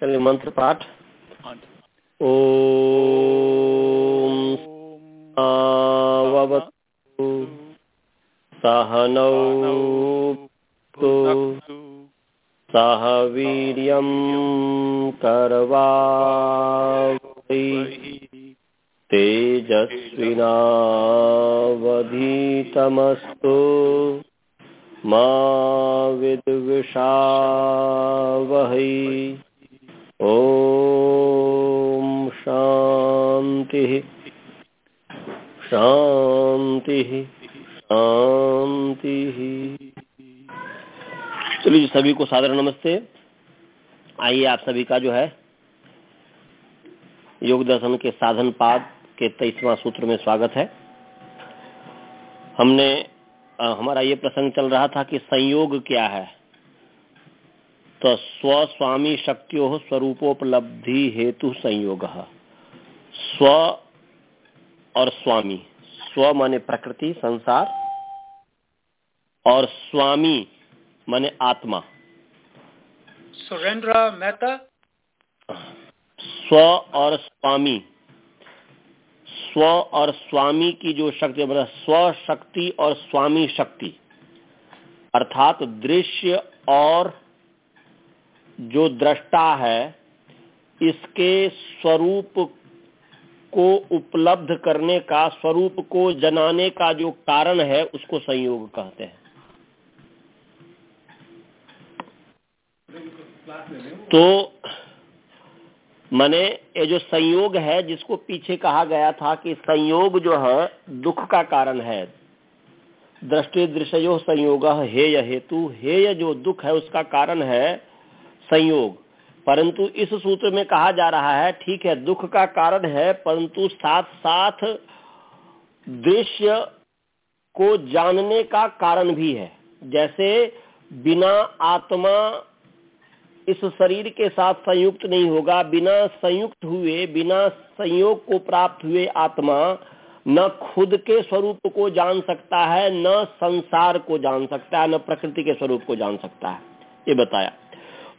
चलिए मंत्र पाठ। ॐ साववतु सहनौ सह वीर्यं करवावै तेजस्विनावधीतमस्तु मा विद्विषावहै। ॐ शान्तिः। शान्तिः। शान्तिः। चलिए सभी को सादर नमस्ते। आइए आप सभी का जो है योग दर्शन के साधन पाद के तेईसवा सूत्र में स्वागत है। हमने आ, हमारा ये प्रसंग चल रहा था कि संयोग क्या है। तो स्व स्वामी शक्तियों स्वरूपोपलब्धि हेतु संयोग। स्व और स्वामी। स्व माने प्रकृति संसार। और स्वामी माने आत्मा। सुरेंद्र मेहता। स्व और स्वामी। स्व और स्वामी की जो शक्ति मतलब स्व शक्ति और स्वामी शक्ति। अर्थात दृश्य और जो दृष्टा है, इसके स्वरूप को उपलब्ध करने का, स्वरूप को जनाने का जो कारण है, उसको संयोग कहते हैं। तो माने ये जो संयोग है, जिसको पीछे कहा गया था कि संयोग जो है, दुख का कारण है। दृष्टि दृश्यो संयोग हेय हेतु, हेय जो दुख है, उसका कारण है संयोग। परंतु इस सूत्र में कहा जा रहा है, ठीक है, दुख का कारण है, परंतु साथ साथ दृश्य को जानने का कारण भी है। जैसे बिना आत्मा इस शरीर के साथ संयुक्त नहीं होगा, बिना संयुक्त हुए, बिना संयोग को प्राप्त हुए आत्मा न खुद के स्वरूप को जान सकता है, न संसार को जान सकता है, न प्रकृति के स्वरूप को जान सकता है। ये बताया।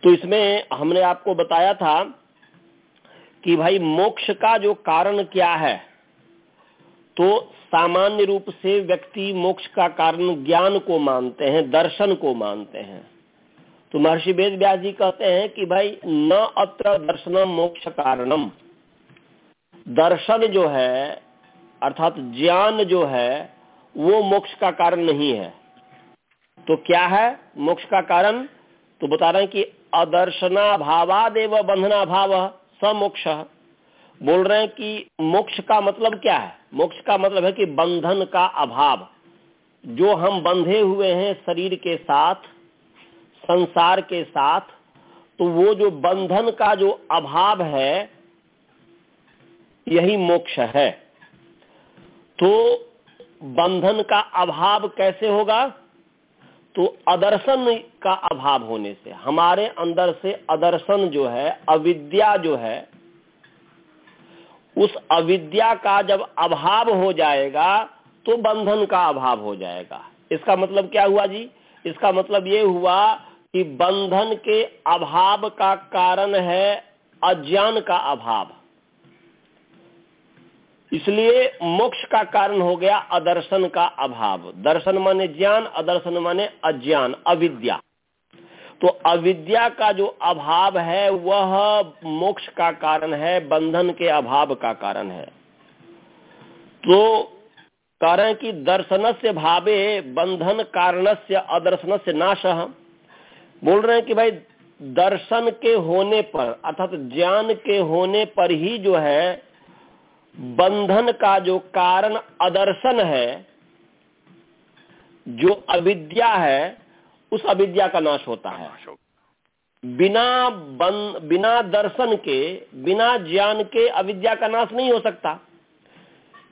तो इसमें हमने आपको बताया था कि भाई मोक्ष का जो कारण क्या है तो सामान्य रूप से व्यक्ति मोक्ष का कारण ज्ञान को मानते हैं, दर्शन को मानते हैं। तो महर्षि वेद व्यास जी कहते हैं कि भाई, न अत्र दर्शनम मोक्ष कारणम। दर्शन जो है, अर्थात ज्ञान जो है, वो मोक्ष का कारण नहीं है। तो क्या है मोक्ष का कारण? तो बता रहे हैं कि अदर्शना भावादेव बंधना भाव समोक्ष। बोल रहे हैं कि मोक्ष का मतलब क्या है? मोक्ष का मतलब है कि बंधन का अभाव। जो हम बंधे हुए हैं शरीर के साथ, संसार के साथ तो वो जो बंधन का जो अभाव है, यही मोक्ष है। तो बंधन का अभाव कैसे होगा? तो अदर्शन का अभाव होने से, हमारे अंदर से अदर्शन जो है, अविद्या जो है, उस अविद्या का जब अभाव हो जाएगा तो बंधन का अभाव हो जाएगा। इसका मतलब क्या हुआ जी? इसका मतलब ये हुआ कि बंधन के अभाव का कारण है अज्ञान का अभाव। इसलिए मोक्ष का कारण हो गया अदर्शन का अभाव। दर्शन माने ज्ञान, अदर्शन माने अज्ञान, अविद्या। तो अविद्या का जो अभाव है, वह मोक्ष का कारण है, बंधन के अभाव का कारण है। तो कारण कि दर्शन से भावे, बंधन कारण से अदर्शन से नाश। बोल रहे हैं कि भाई, दर्शन के होने पर, अर्थात ज्ञान के होने पर ही जो है बंधन का जो कारण अदर्शन है जो अविद्या है उस अविद्या का नाश होता है। बिना बन, बिना दर्शन के बिना ज्ञान के अविद्या का नाश नहीं हो सकता।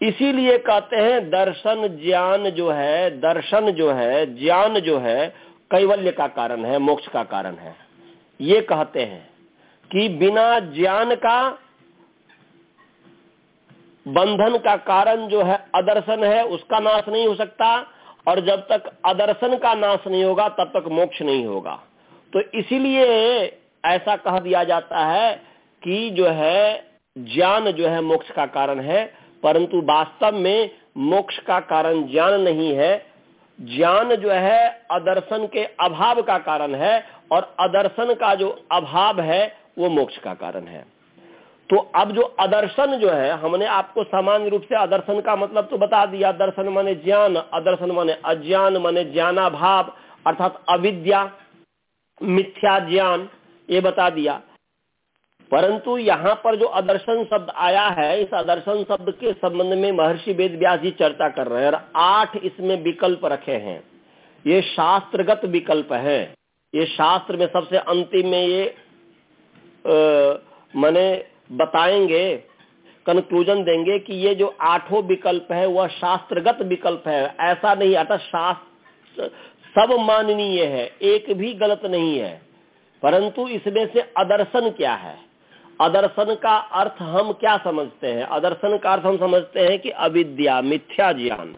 इसीलिए कहते हैं दर्शन ज्ञान जो है दर्शन जो है ज्ञान जो है कैवल्य का कारण है मोक्ष का कारण है। ये कहते हैं कि बिना ज्ञान का बंधन का कारण जो है अदर्शन है, उसका नाश नहीं हो सकता, और जब तक अदर्शन का नाश नहीं होगा, तब तक मोक्ष नहीं होगा। तो इसीलिए ऐसा कह दिया जाता है कि जो है, ज्ञान जो है मोक्ष का कारण है, परंतु वास्तव में मोक्ष का कारण ज्ञान नहीं है। ज्ञान जो है अदर्शन के अभाव का कारण है, और अदर्शन का जो अभाव है, वो मोक्ष का कारण है। तो अब जो अदर्शन जो है, हमने आपको सामान्य रूप से अदर्शन का मतलब तो बता दिया। दर्शन माने ज्ञान, अदर्शन माने अज्ञान, माने ज्ञाना भाव अर्थात अविद्या, मिथ्या ज्ञान, ये बता दिया। परंतु यहाँ पर जो अदर्शन शब्द आया है, इस अदर्शन शब्द के संबंध में महर्षि वेद व्यास जी चर्चा कर रहे हैं और आठ इसमें विकल्प रखे हैं। ये शास्त्रगत विकल्प है। ये शास्त्र में सबसे अंतिम में ये मैंने बताएँगे कंक्लूजन देंगे कि ये जो आठों विकल्प है, वह शास्त्रगत विकल्प है। ऐसा नहीं अर्थात शास्त्र, सब माननीय है, एक भी गलत नहीं है। परंतु इसमें से अदर्शन क्या है? अदर्शन का अर्थ हम क्या समझते हैं? अदर्शन का अर्थ हम समझते हैं कि अविद्या, मिथ्या ज्ञान।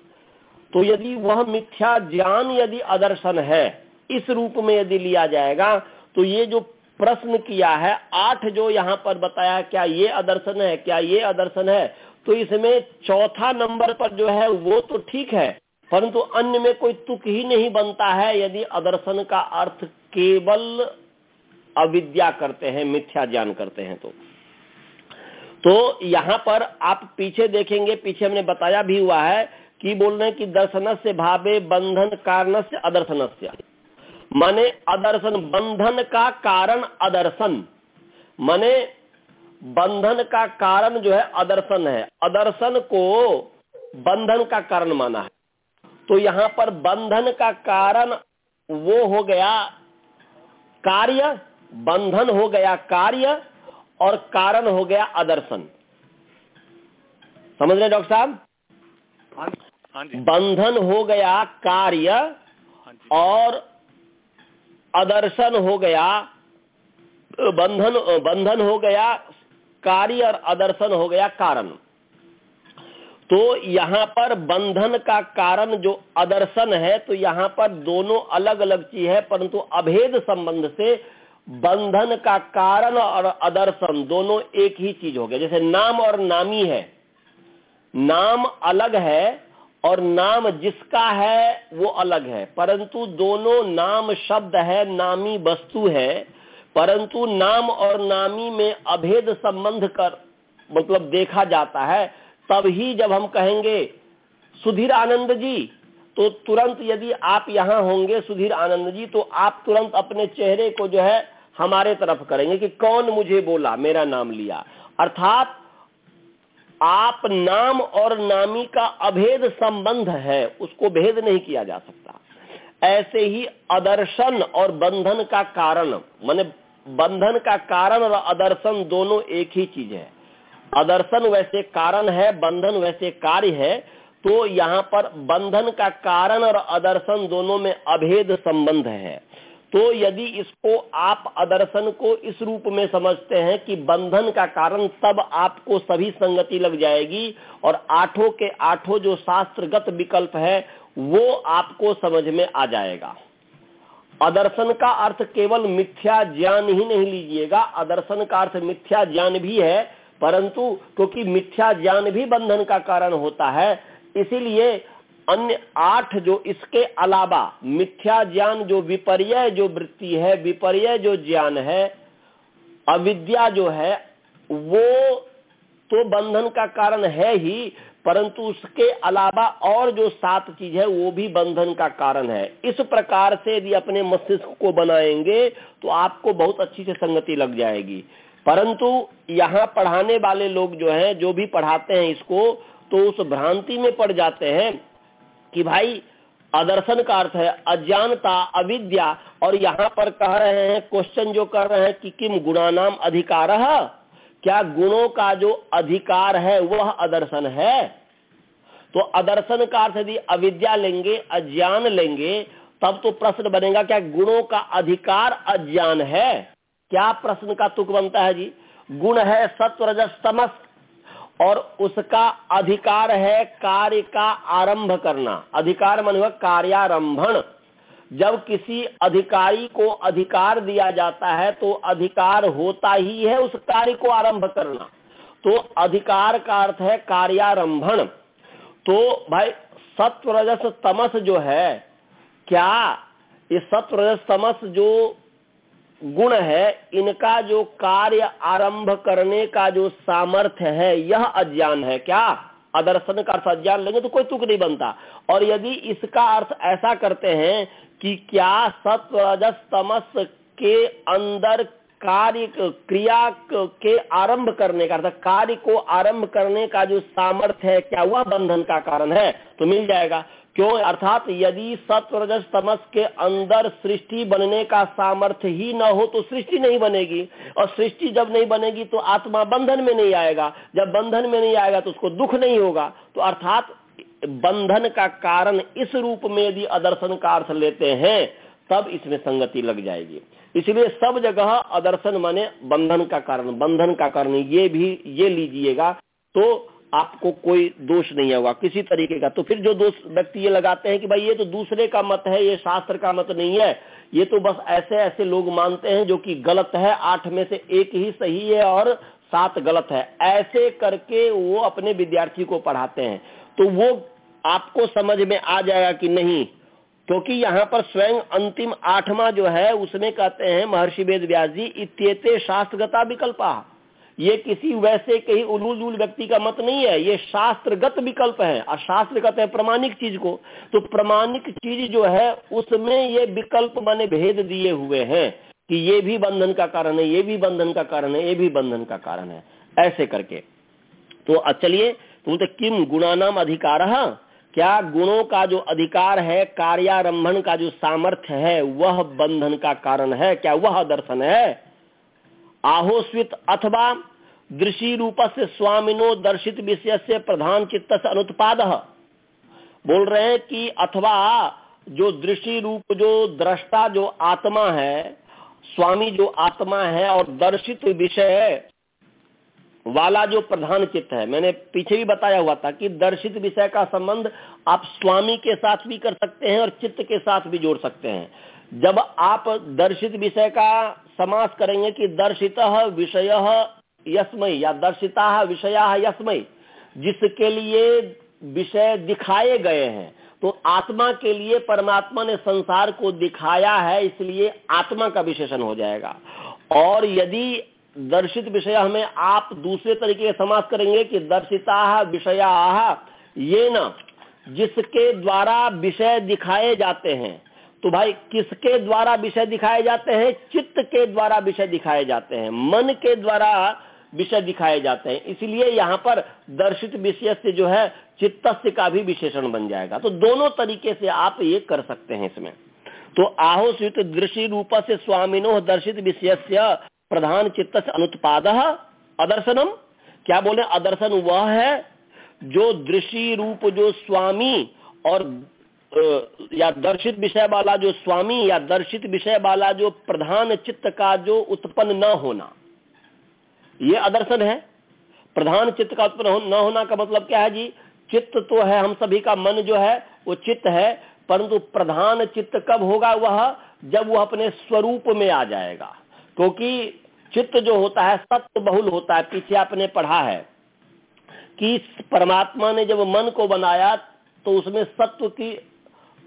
तो यदि वह मिथ्या ज्ञान यदि अदर्शन है, इस रूप में यदि लिया जाएगा तो ये जो प्रश्न किया है। आठ जो यहाँ पर बताया, क्या ये आदर्शन है, क्या ये आदर्शन है? तो इसमें चौथा नंबर पर जो है, वो तो ठीक है, परंतु अन्य में कोई तुक ही नहीं बनता है, यदि अदर्शन का अर्थ केवल अविद्या करते हैं, मिथ्या ज्ञान करते हैं तो। तो यहाँ पर आप पीछे देखेंगे, पीछे हमने बताया भी हुआ है कि बोल रहे हैं कि दर्शन से भावे बंधन कारण से अदर्शन से माने अदर्शन बंधन का कारण अदर्शन। माने बंधन का कारण जो है अदर्शन है। अदर्शन को बंधन का कारण माना है। तो यहाँ पर बंधन का कारण वो हो गया कार्य बंधन हो गया कार्य और कारण हो गया अदर्शन। समझ रहे डॉक्टर साहब? हाँ बंधन हो गया कार्य हाँ और अदर्शन हो गया, बंधन बंधन हो गया, कार्य और अदर्शन हो गया कारण। तो यहाँ पर बंधन का कारण जो अदर्शन है तो यहाँ पर दोनों अलग अलग चीज़ है, परंतु अभेद संबंध से बंधन का कारण और अदर्शन दोनों एक ही चीज़ हो गया। जैसे नाम और नामी है। नाम अलग है और नाम जिसका है वो अलग है। परंतु दोनों नाम शब्द है, नामी वस्तु है। परंतु नाम और नामी में अभेद संबंध कर मतलब देखा जाता है। तब ही जब हम कहेंगे, सुधीर आनंद जी तो तुरंत यदि आप यहाँ होंगे, सुधीर आनंद जी तो आप तुरंत अपने चेहरे को जो है हमारे तरफ़ करेंगे कि कौन मुझे बोला, मेरा नाम लिया। अर्थात आप नाम और नामी का अभेद संबंध है, उसको भेद नहीं किया जा सकता। ऐसे ही अदर्शन और बंधन का कारण, माने बंधन का कारण और अदर्शन दोनों एक ही चीज़ है। अदर्शन वैसे कारण है, बंधन वैसे कार्य है तो यहाँ पर बंधन का कारण और अदर्शन दोनों में अभेद संबंध है। तो यदि इसको आप अदर्शन को इस रूप में समझते हैं कि बंधन का कारण तब आपको सभी संगति लग जाएगी और आठों के आठों जो शास्त्रगत विकल्प है, वो आपको समझ में आ जाएगा। अदर्शन का अर्थ केवल मिथ्या ज्ञान ही नहीं लीजिएगा। अदर्शन का अर्थ मिथ्या ज्ञान भी है, परंतु क्योंकि मिथ्या ज्ञान भी बंधन का कारण होता है, इसीलिए अन्य आठ जो इसके अलावा मिथ्या ज्ञान जो विपर्य जो वृत्ति है, विपर्य जो ज्ञान है, अविद्या जो है, वो तो बंधन का कारण है ही, परंतु उसके अलावा और जो सात चीज़ है, वो भी बंधन का कारण है। इस प्रकार से यदि अपने मस्तिष्क को बनाएँगे तो आपको बहुत अच्छी से संगति लग जाएगी। परंतु यहाँ पढ़ाने वाले लोग जो हैं, जो भी पढ़ाते हैं इसको तो उस भ्रांति में पड़ जाते हैं। कि भाई, अदर्शन का अर्थ है अज्ञानता, अविद्या। और यहाँ पर कह रहे हैं क्वेश्चन जो कर रहे हैं कि किम गुणानाम अधिकार? क्या गुणों का जो अधिकार है, वह अदर्शन है? तो अदर्शन का अर्थ यदि अविद्या लेंगे, अज्ञान लेंगे, तब तो प्रश्न बनेगा, क्या गुणों का अधिकार अज्ञान है? क्या प्रश्न का तुक बनता है जी? गुण है सत्व रजस तमस और उसका अधिकार है कार्य का आरंभ करना। अधिकार मन हुआ कार्यारंभन जब किसी अधिकारी को अधिकार दिया जाता है तो अधिकार होता ही है उस कार्य को आरंभ करना। तो अधिकार का अर्थ है कार्यारंभन तो भाई, सत्वरजस तमस जो है, क्या ये सत्वरजस तमस जो गुण है, इनका जो कार्य आरंभ करने का जो सामर्थ्य है, यह अज्ञान है। क्या? अदर्शन का अर्थ अज्ञान लेंगे तो कोई तुक नहीं बनता। और यदि इसका अर्थ ऐसा करते हैं कि क्या सत्वरजस तमस के अंदर कार्य क्रिया के आरंभ करने का अर्थात कार्य को आरंभ करने का जो सामर्थ्य है, क्या वह बंधन का कारण है? तो मिल जाएगा। क्यों? अर्थात यदि सत्वरजस तमस के अंदर सृष्टि बनने का सामर्थ्य ही न हो तो सृष्टि नहीं बनेगी। और सृष्टि जब नहीं बनेगी तो आत्मा बंधन में नहीं आएगा। जब बंधन में नहीं आएगा तो उसको दुख नहीं होगा। तो अर्थात बंधन का कारण इस रूप में यदि अदर्शन का अर्थ लेते हैं, तब इसमें संगति लग जाएगी। इसलिए सब जगह अदर्शन माने बंधन का कारण। बंधन का कारण ये भी, ये लीजिएगा। तो आपको कोई दोष नहीं होगा। किसी तरीके का। तो फिर जो दोष व्यक्ति ये लगाते हैं कि भाई ये तो दूसरे का मत है, ये शास्त्र का मत नहीं है, ये तो बस ऐसे ऐसे लोग मानते हैं जो कि गलत है, आठ में से एक ही सही है और सात गलत है। ऐसे करके वो अपने विद्यार्थी को पढ़ाते हैं। तो वो आपको समझ में आ जाएगा कि नहीं, क्योंकि यहाँ पर स्वयं अंतिम आठवां जो है, उसमें कहते हैं महर्षि वेद व्यास जी, इत्येते शास्त्रगता विकल्पा। ये किसी वैसे कहीं उलूल व्यक्ति का मत नहीं है, ये शास्त्रगत विकल्प है। और शास्त्र कहते हैं प्रमाणिक चीज़ को। तो प्रमाणिक चीज़ जो है, उसमें ये विकल्प माने भेद दिए हुए हैं कि ये भी बंधन का कारण है, ये भी बंधन का कारण है, ये भी बंधन का कारण है। ऐसे करके। तो चलिए तो किम गुणानाम अधिकार? क्या गुणों का जो अधिकार है, कार्यारंभन का जो सामर्थ्य है, वह बंधन का कारण है? क्या वह दर्शन है? आहोस्वित अथवा दृषि रूप से स्वामिनो दर्शित विषय से प्रधान चित्त से अनुत्पाद। बोल रहे हैं कि अथवा जो दृष्टि रूप जो दृष्टा, जो आत्मा है, स्वामी जो आत्मा है और दर्शित विषय वाला जो प्रधान चित्त है, मैंने पीछे भी बताया हुआ था कि दर्शित विषय का संबंध आप स्वामी के साथ भी कर सकते हैं और चित्त के साथ भी जोड़ सकते हैं। जब आप दर्शित विषय का समास करेंगे कि दर्शित विषय यस्मय या दर्शिता विषया यस्मय जिसके लिए विषय दिखाए गए हैं। तो आत्मा के लिए परमात्मा ने संसार को दिखाया है, इसलिए आत्मा का विशेषण हो जाएगा। और यदि दर्शित विषय हमें आप दूसरे तरीके से समास करेंगे कि दर्शिता विषया, ये न, जिसके द्वारा विषय दिखाए जाते हैं। तो भाई, किसके द्वारा विषय दिखाए जाते हैं? चित्त के द्वारा विषय दिखाए जाते हैं। मन के द्वारा विषय दिखाए जाते हैं। इसलिए यहाँ पर दर्शित विषय से जो है चित्त का भी विशेषण बन जाएगा। तो दोनों तरीके से आप ये कर सकते हैं इसमें। तो आहोस्वित दृश्य रूप से स्वामिनो दर्शित विषय प्रधान चित्त से अनुत्पाद अदर्शनम। क्या बोले? अदर्शन वह है जो दृषि रूप जो स्वामी और या दर्शित विषय वाला जो स्वामी या दर्शित विषय वाला जो प्रधान चित्त का जो उत्पन्न न होना। ये अदर्शन है। प्रधान चित्त का उत्पन्न न होना का मतलब क्या है जी? चित्त तो है, हम सभी का मन जो है, वो चित्त है, परंतु प्रधान चित्त कब होगा वह? जब वह अपने स्वरूप में आ जाएगा। क्योंकि चित्त जो होता है, सत्य बहुल होता है, पीछे आपने पढ़ा है कि परमात्मा ने जब मन को बनाया तो उसमें सत्व की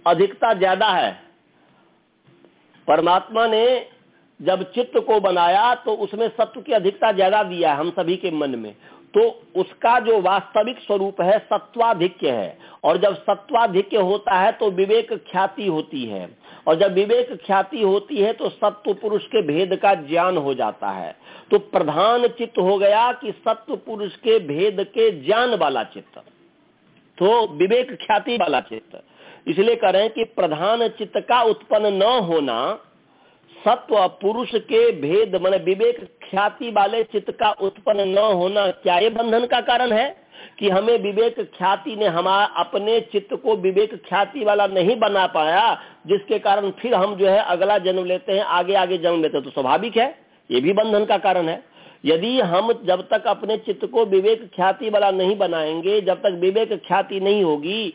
अधिकता ज़्यादा है। परमात्मा ने जब चित्त को बनाया तो उसमें सत्व की अधिकता ज़्यादा दिया हम सभी के मन में। तो उसका जो वास्तविक स्वरूप है, सत्वाधिक्य है। और जब सत्वाधिक्य होता है तो विवेक ख्याति होती है। और जब विवेक ख्याति होती है तो सत्व पुरुष के भेद का ज्ञान हो जाता है। तो प्रधान चित्त हो गया कि सत्व पुरुष के भेद के ज्ञान वाला चित्त। तो विवेक ख्याति वाला चित्त। इसलिए हैं कि प्रधान चित्त का उत्पन्न न होना सत्व पुरुष के भेद मन विवेक ख्याति वाले चित्त का उत्पन्न न होना क्या ये बंधन का कारण है? कि हमें विवेक ख्याति ने हमारा अपने चित्त को विवेक ख्याति वाला नहीं बना पाया, जिसके कारण फिर हम जो है अगला जन्म लेते हैं आगे आगे जन्म लेते हैं तो स्वाभाविक है? ये भी बंधन का कारण है। यदि हम जब तक अपने चित्त को विवेक ख्याति वाला नहीं बनाएँगे, जब तक विवेक ख्याति नहीं होगी,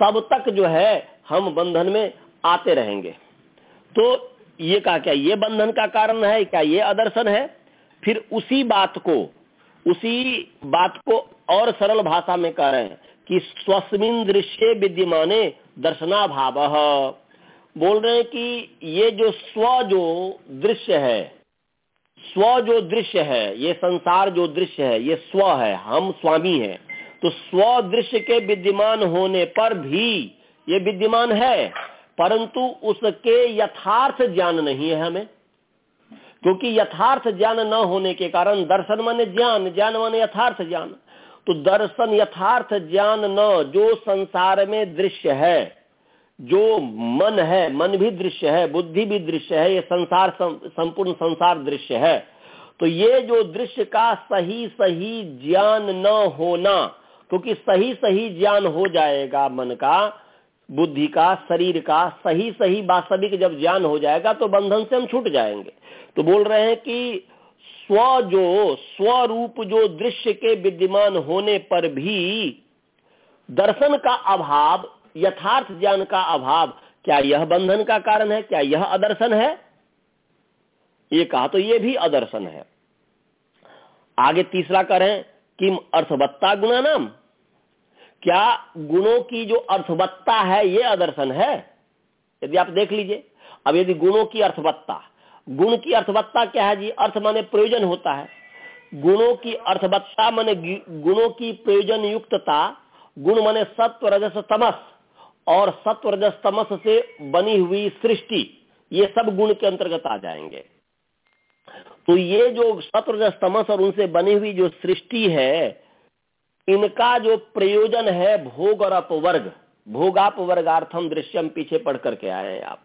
तब तक जो है हम बंधन में आते रहेंगे। तो ये कहा, क्या ये बंधन का कारण है, क्या ये आदर्शन है? फिर उसी बात को, उसी बात को और सरल भाषा में कह रहे हैं कि स्वस्मिन दृश्य विद्यमाने दर्शनाभाव। बोल रहे हैं कि ये जो स्व जो दृश्य है, स्व जो दृश्य है, ये संसार जो दृश्य है, ये स्व है, हम स्वामी हैं। तो स्व दृश्य के विद्यमान होने पर भी ये विद्यमान है परंतु उसके यथार्थ ज्ञान नहीं है हमें। क्योंकि यथार्थ ज्ञान न होने के कारण दर्शन माने ज्ञान ज्ञान माने यथार्थ ज्ञान। तो दर्शन यथार्थ ज्ञान न, जो संसार में दृश्य है, जो मन है, मन भी दृश्य है, बुद्धि भी दृश्य है, ये संसार संपूर्ण संसार दृश्य है। तो ये जो दृश्य का सही सही ज्ञान न होना, क्योंकि सही सही ज्ञान हो जाएगा मन का बुद्धि का, शरीर का सही सही वास्तविक जब ज्ञान हो जाएगा तो बंधन से हम छूट जाएँगे। तो बोल रहे हैं कि स्व जो, स्वरूप जो दृश्य के विद्यमान होने पर भी दर्शन का अभाव, यथार्थ ज्ञान का अभाव, क्या यह बंधन का कारण है, क्या यह अदर्शन है? ये कहा तो ये भी अदर्शन है। आगे तीसरा करें किम अर्थवत्ता गुणा नाम क्या गुणों की जो अर्थवत्ता है, ये आदर्शन है? यदि आप देख लीजिए, अब यदि गुणों की अर्थवत्ता, गुण की अर्थवत्ता क्या है जी? अर्थ माने प्रयोजन होता है। गुणों की अर्थवत्ता माने गुणों की प्रयोजन युक्तता गुण माने सत्व, रजस, तमस, और सत्व, रजस, तमस से बनी हुई सृष्टि, ये सब गुण के अंतर्गत आ जाएँगे। तो ये जो सत्व, रजस, तमस और उनसे बनी हुई जो सृष्टि है इनका जो प्रयोजन है भोग और अपवर्ग भोगापवर्गार्थम दृश्यम पीछे पढ़ करके आए हैं आप।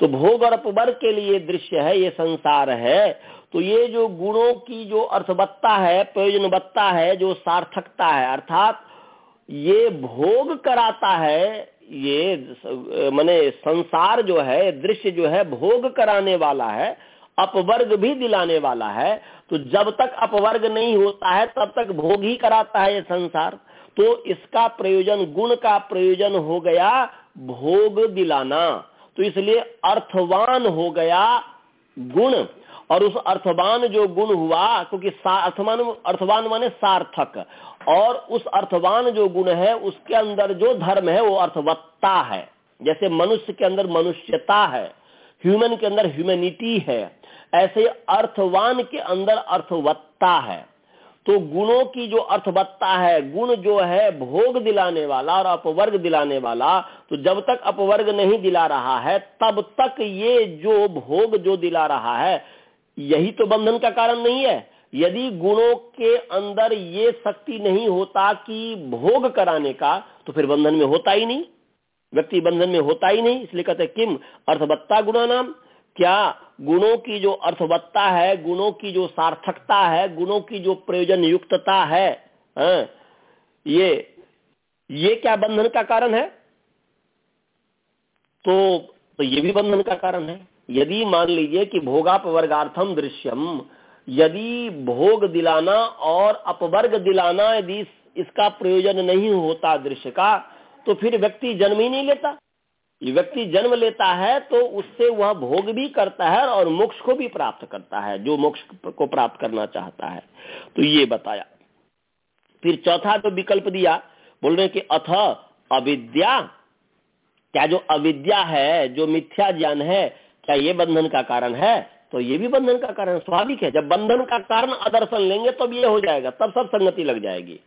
तो भोग और अपवर्ग के लिए दृश्य है, ये संसार है। तो ये जो गुणों की जो अर्थवत्ता है, प्रयोजनवत्ता है, जो सार्थकता है, अर्थात ये भोग कराता है, ये माने संसार जो है, दृश्य जो है, भोग कराने वाला है अपवर्ग भी दिलाने वाला है तो जब तक अपवर्ग नहीं होता है, तब तक भोग ही कराता है ये संसार। तो इसका प्रयोजन, गुण का प्रयोजन हो गया भोग दिलाना। तो इसलिए अर्थवान हो गया गुण। और उस अर्थवान जो गुण हुआ, क्योंकि अर्थवान अर्थवान माने सार्थक। और उस अर्थवान जो गुण है, उसके अंदर जो धर्म है, वो अर्थवत्ता है। जैसे मनुष्य के अंदर मनुष्यता है, ह्यूमन के अंदर ह्यूमैनिटी है। ऐसे अर्थवान के अंदर अर्थवत्ता है। तो गुणों की जो अर्थवत्ता है, गुण जो है भोग दिलाने वाला और अपवर्ग दिलाने वाला तो जब तक अपवर्ग नहीं दिला रहा है, तब तक ये जो भोग जो दिला रहा है, यही तो बंधन का कारण नहीं है। यदि गुणों के अंदर ये शक्ति नहीं होता कि भोग कराने का तो फिर बंधन में होता ही नहीं। व्यक्ति बंधन में होता ही नहीं, इसलिए कहते किम? अर्थवत्ता गुणा नाम क्या गुणों की जो अर्थवत्ता है गुणों की जो सार्थकता है गुणों की जो प्रयोजन युक्तता है हाँ, ये ये क्या बंधन का कारण है? तो तो ये भी बंधन का कारण है। यदि मान लीजिए कि भोगापवर्गार्थम दृश्यम यदि भोग दिलाना और अपवर्ग दिलाना यदि इसका प्रयोजन नहीं होता दृश्य का तो फिर व्यक्ति जन्म ही नहीं लेता। व्यक्ति जन्म लेता है तो उससे वह भोग भी करता है और मोक्ष को भी प्राप्त करता है, जो मोक्ष को प्राप्त करना चाहता है। तो ये बताया। फिर चौथा जो विकल्प दिया, बोल रहे कि अथ अविद्या। क्या जो अविद्या है, जो मिथ्या ज्ञान है, क्या ये बंधन का कारण है? तो ये भी बंधन का कारण स्वाभाविक है। जब बंधन का कारण अदर्शन लेंगे, तब तो ये हो जाएगा, तब सब संगति लग जाएगी।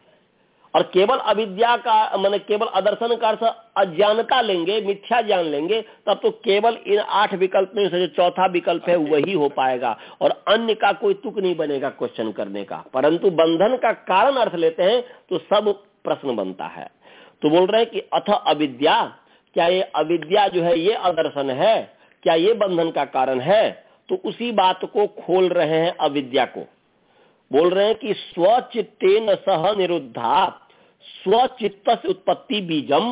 और केवल अविद्या का मान केवल अदर्शन का अर्थ अज्ञानता लेंगे मिथ्या ज्ञान लेंगे तब तो केवल इन आठ विकल्प में से जो चौथा विकल्प है वही हो पाएगा। और अन्य का कोई तुक नहीं बनेगा क्वेश्चन करने का। परंतु बंधन का कारण अर्थ लेते हैं तो सब प्रश्न बनता है। तो बोल रहे हैं कि अथ अविद्या क्या ये अविद्या जो है ये अदर्शन है? क्या ये बंधन का कारण है? तो उसी बात को खोल रहे हैं अविद्या को। बोल रहे हैं कि स्वचित्तेन सह निरुद्धा स्वचित्त से उत्पत्ति बीजम।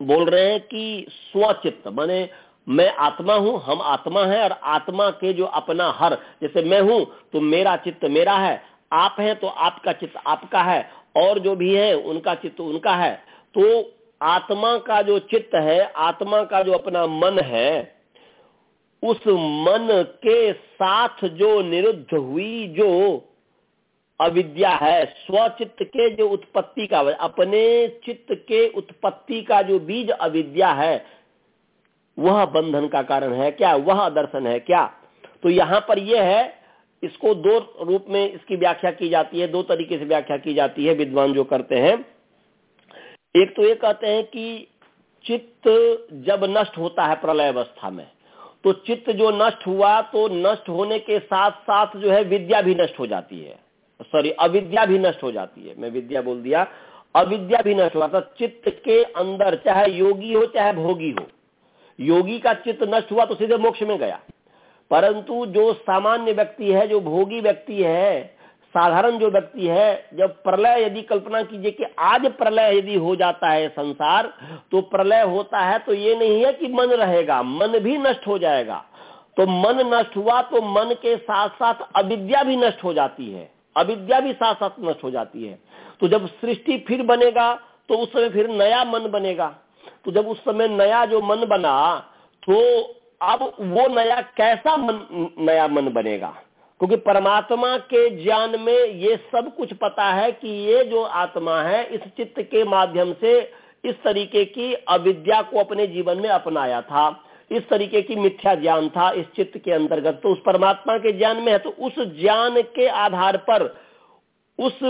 बोल रहे हैं कि स्वचित्त, माने मैं आत्मा हूँ, हम आत्मा है, और आत्मा के जो अपना हर, जैसे मैं हूँ तो मेरा चित्त मेरा है, आप हैं तो आपका चित्त आपका है, और जो भी है, उनका चित्त उनका है। तो आत्मा का जो चित्त है, आत्मा का जो अपना मन है, उस मन के साथ जो निरुद्ध हुई, जो अविद्या है स्वचित्त के जो उत्पत्ति का अपने चित्त के उत्पत्ति का जो बीज अविद्या है, वह बंधन का कारण है क्या? वह दर्शन है क्या? तो यहाँ पर यह है, इसको दो रूप में इसकी व्याख्या की जाती है, दो तरीके से व्याख्या की जाती है, विद्वान जो करते हैं। एक तो ये कहते हैं कि चित्त जब नष्ट होता है प्रलय अवस्था में तो चित्त जो नष्ट हुआ तो नष्ट होने के साथ साथ जो है विद्या भी नष्ट हो जाती है। सॉरी, अविद्या भी नष्ट हो जाती है। मैं विद्या बोल दिया। अविद्या भी नष्ट हो जाता चित्त के अंदर, चाहे योगी हो, चाहे भोगी हो, योगी का चित्त नष्ट हुआ तो सीधे मोक्ष में गया। परंतु जो सामान्य व्यक्ति है, जो भोगी व्यक्ति है, साधारण जो व्यक्ति है, जब प्रलय यदि कल्पना कीजिए कि आज प्रलय यदि हो जाता है संसार तो प्रलय होता है तो ये नहीं है कि मन रहेगा, मन भी नष्ट हो जाएगा। तो मन नष्ट हुआ तो मन के साथ साथ अविद्या भी नष्ट हो जाती है। अविद्या भी साथ साथ नष्ट हो जाती है। तो जब सृष्टि फिर बनेगा तो उस समय फिर नया मन बनेगा। तो जब उस समय नया जो मन बना तो अब वो नया कैसा मन, नया मन बनेगा? क्योंकि परमात्मा के ज्ञान में ये सब कुछ पता है कि ये जो आत्मा है, इस चित्त के माध्यम से इस तरीके की अविद्या को अपने जीवन में अपनाया था। इस तरीके की मिथ्या ज्ञान था इस चित्त के अंतर्गत। तो उस परमात्मा के ज्ञान में है तो उस ज्ञान के आधार पर उस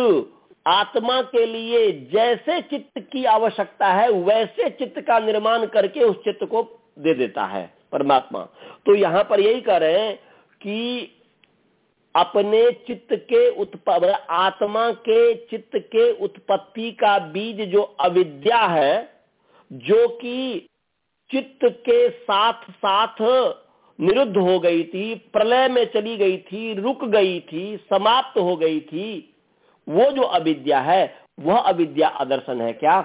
आत्मा के लिए जैसे चित्त की आवश्यकता है, वैसे चित्त का निर्माण करके उस चित्त को दे देता है परमात्मा। तो यहाँ पर यही कह रहे हैं कि अपने चित्त के उत्प आत्मा के चित्त के उत्पत्ति का बीज जो अविद्या है, जो कि चित्त के साथ साथ निरुद्ध हो गई थी, प्रलय में चली गई थी, रुक गई थी, समाप्त हो गई थी। वो जो अविद्या है, वह अविद्या आदर्शन है क्या?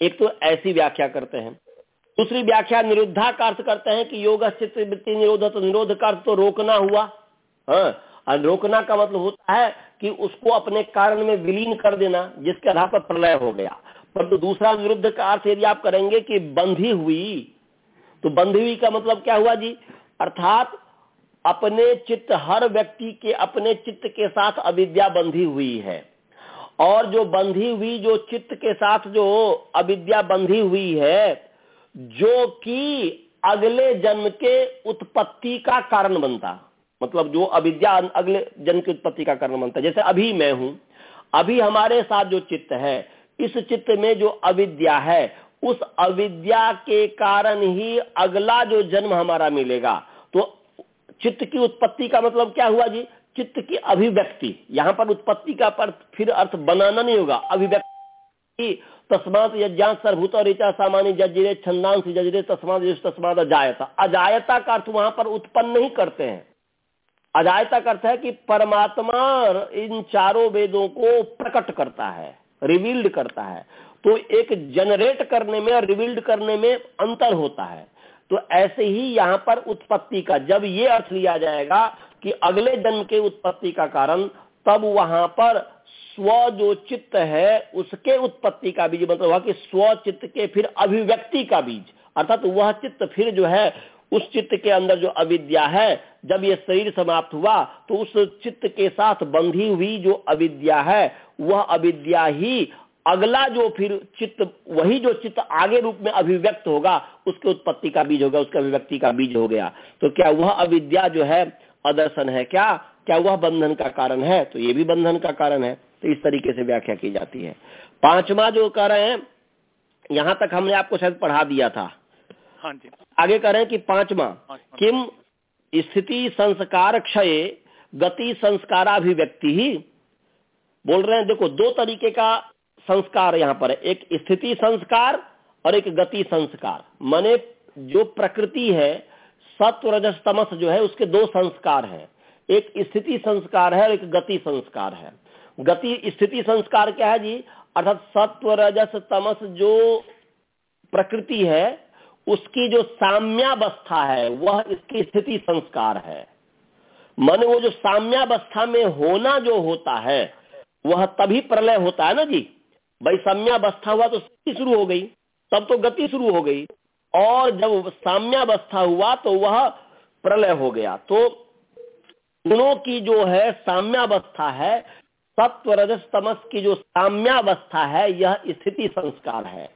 एक तो ऐसी व्याख्या करते हैं। दूसरी व्याख्या निरुद्धा का अर्थ करते हैं कि योग वृत्ति निरोध तो निरोध का अर्थ तो रोकना हुआ। हाँ रोकना का मतलब होता है कि उसको अपने कारण में विलीन कर देना, जिसके आधार पर प्रलय हो गया। परंतु तो दूसरा विरुद्ध का अर्थ यदि आप करेंगे कि बंधी हुई तो बंधी हुई का मतलब क्या हुआ जी? अर्थात अपने चित्त, हर व्यक्ति के अपने चित्त के साथ अविद्या बंधी हुई है। और जो बंधी हुई, जो चित्त के साथ जो अविद्या बंधी हुई है, जो कि अगले जन्म के उत्पत्ति का कारण बनता। मतलब जो अविद्या अगले जन्म की उत्पत्ति का कारण बनता। जैसे अभी मैं हूँ, अभी हमारे साथ जो चित्त है इस चित्त में जो अविद्या है, उस अविद्या के कारण ही अगला जो जन्म हमारा मिलेगा। तो चित्त की उत्पत्ति का मतलब क्या हुआ जी? चित्त की अभिव्यक्ति। यहाँ पर उत्पत्ति का पर फिर अर्थ बनाना नहीं होगा। अभिव्यक्ति, तस्मात यज्ञात सरभूत ऋचा सामान्य जजरे छंदांश जजरे तस्मात तस्मात अजायता। अजायता का अर्थ वहाँ पर उत्पन्न नहीं करते हैं। अजायता का अर्थ है कि परमात्मा इन चारों वेदों को प्रकट करता है। रिवील्ड करता है। तो एक जनरेट करने में और रिवील्ड करने में अंतर होता है। तो ऐसे ही यहाँ पर उत्पत्ति का, जब ये अर्थ लिया जाएगा कि अगले जन्म के उत्पत्ति का कारण, तब वहाँ पर स्व जो चित्त है, उसके उत्पत्ति का बीज मतलब हुआ कि स्व चित्त के फिर अभिव्यक्ति का बीज, अर्थात तो वह चित्त फिर जो है उस चित्त के अंदर जो अविद्या है, जब ये शरीर समाप्त हुआ तो उस चित्त के साथ बंधी हुई जो अविद्या है, वह अविद्या ही अगला जो फिर चित्त, वही जो चित्त आगे रूप में अभिव्यक्त होगा, उसके उत्पत्ति का बीज होगा, उसके अभिव्यक्ति का बीज हो गया। तो क्या वह अविद्या जो है, अदर्शन है क्या? क्या वह बंधन का कारण है? तो ये भी बंधन का कारण है। तो इस तरीके से व्याख्या की जाती है। पांचवा जो कह रहे हैं, यहाँ तक हमने आपको शायद पढ़ा दिया था। जी। आगे कह रहे हैं कि पांचवा किम स्थिति संस्कार क्षय गति संस्काराभिव्यक्ति ही। बोल रहे हैं देखो दो तरीके का संस्कार यहाँ पर है। एक स्थिति संस्कार और एक गति संस्कार। माने जो प्रकृति है सत्व रजस तमस जो है उसके दो संस्कार हैं। एक स्थिति संस्कार है और एक गति संस्कार है। गति स्थिति संस्कार क्या है जी? अर्थात सत्व रजस तमस जो प्रकृति है उसकी जो साम्यावस्था है, वह इसकी स्थिति संस्कार है। मन वो जो साम्यावस्था में होना जो होता है, वह तभी प्रलय होता है ना जी। भाई साम्यावस्था हुआ तो स्थिति शुरू हो गई, तब तो गति शुरू हो गई। और जब साम्यावस्था हुआ तो वह प्रलय हो गया। तो गुणों की जो है साम्यावस्था है सत्व रजस तमस की जो साम्यावस्था है, यह स्थिति संस्कार है।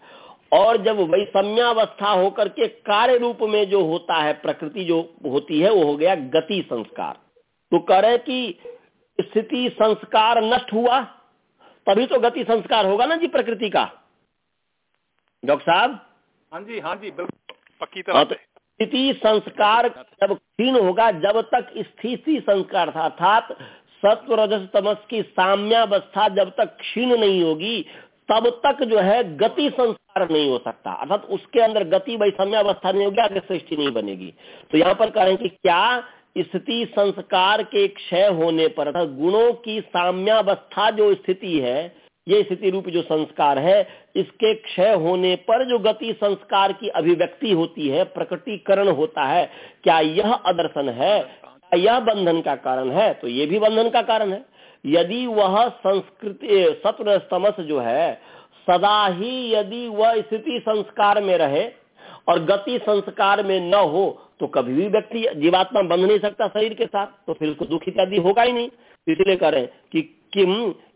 और जब वही सम्यावस्था होकर के कार्य रूप में जो होता है प्रकृति जो होती है वो हो गया गति संस्कार। तो करे कि स्थिति संस्कार नष्ट हुआ तभी तो गति संस्कार होगा ना जी प्रकृति का। डॉक्टर साहब? हाँ जी हाँ जी बिल्कुल पक्की तरह हाँ, तो स्थिति संस्कार जब क्षीण होगा जब तक स्थिति संस्कार था अर्थात सत्व रजस तमस की साम्यावस्था जब तक क्षीण नहीं होगी तब तक जो है गति संस्कार नहीं हो सकता। अर्थात उसके अंदर गति वही साम्यावस्था नहीं होगी, आगे सृष्टि नहीं बनेगी। तो यहाँ पर कहें कि क्या स्थिति संस्कार के क्षय होने पर, अर्थात गुणों की साम्यावस्था जो स्थिति है, ये स्थिति रूप जो संस्कार है, इसके क्षय होने पर जो गति संस्कार की अभिव्यक्ति होती है, प्रकटीकरण होता है, क्या यह अदर्शन है, क्या यह बंधन का कारण है तो ये भी बंधन का कारण है। यदि वह संस्कृति सत्र तमस जो है, सदा ही यदि वह स्थिति संस्कार में रहे और गति संस्कार में न हो तो कभी भी व्यक्ति जीवात्मा बंध नहीं सकता शरीर के साथ तो फिर उसको दुख इत्यादि होगा ही नहीं। इसलिए करें कि किम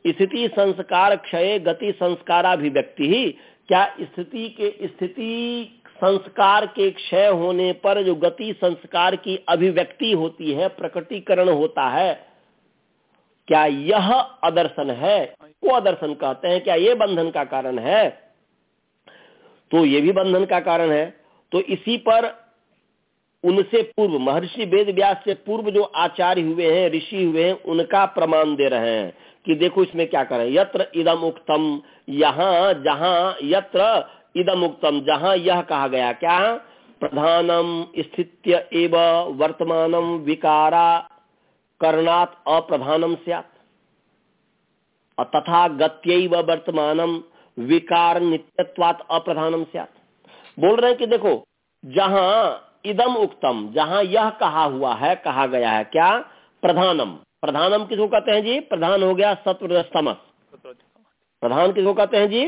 स्थिति संस्कार क्षय, गति संस्काराभिव्यक्ति ही, क्या स्थिति के, स्थिति संस्कार के क्षय होने पर जो गति संस्कार की अभिव्यक्ति होती है, प्रकटीकरण होता है क्या यह अदर्शन है? वो अदर्शन कहते हैं, क्या ये बंधन का कारण है? तो ये भी बंधन का कारण है। तो इसी पर उनसे पूर्व, महर्षि वेद व्यास से पूर्व जो आचार्य हुए हैं, ऋषि हुए हैं, उनका प्रमाण दे रहे हैं कि देखो इसमें क्या करें। यत्र इदम उक्तम यहाँ, जहाँ, यत्र इदम उक्तम जहाँ यह कहा गया, क्या? प्रधानम स्थित्य एव वर्तमानम विकारा करणात अप्रधानम सियात। तथा गत्यैव वर्तमानम विकार नित्यत्वात अप्रधानम सियात। बोल रहे हैं कि देखो जहाँ इदम उक्तम जहाँ यह कहा हुआ है कहा गया है क्या? प्रधानम। प्रधानम किसको कहते हैं जी? प्रधान हो गया सत्व तमस प्रधान किसको कहते हैं जी?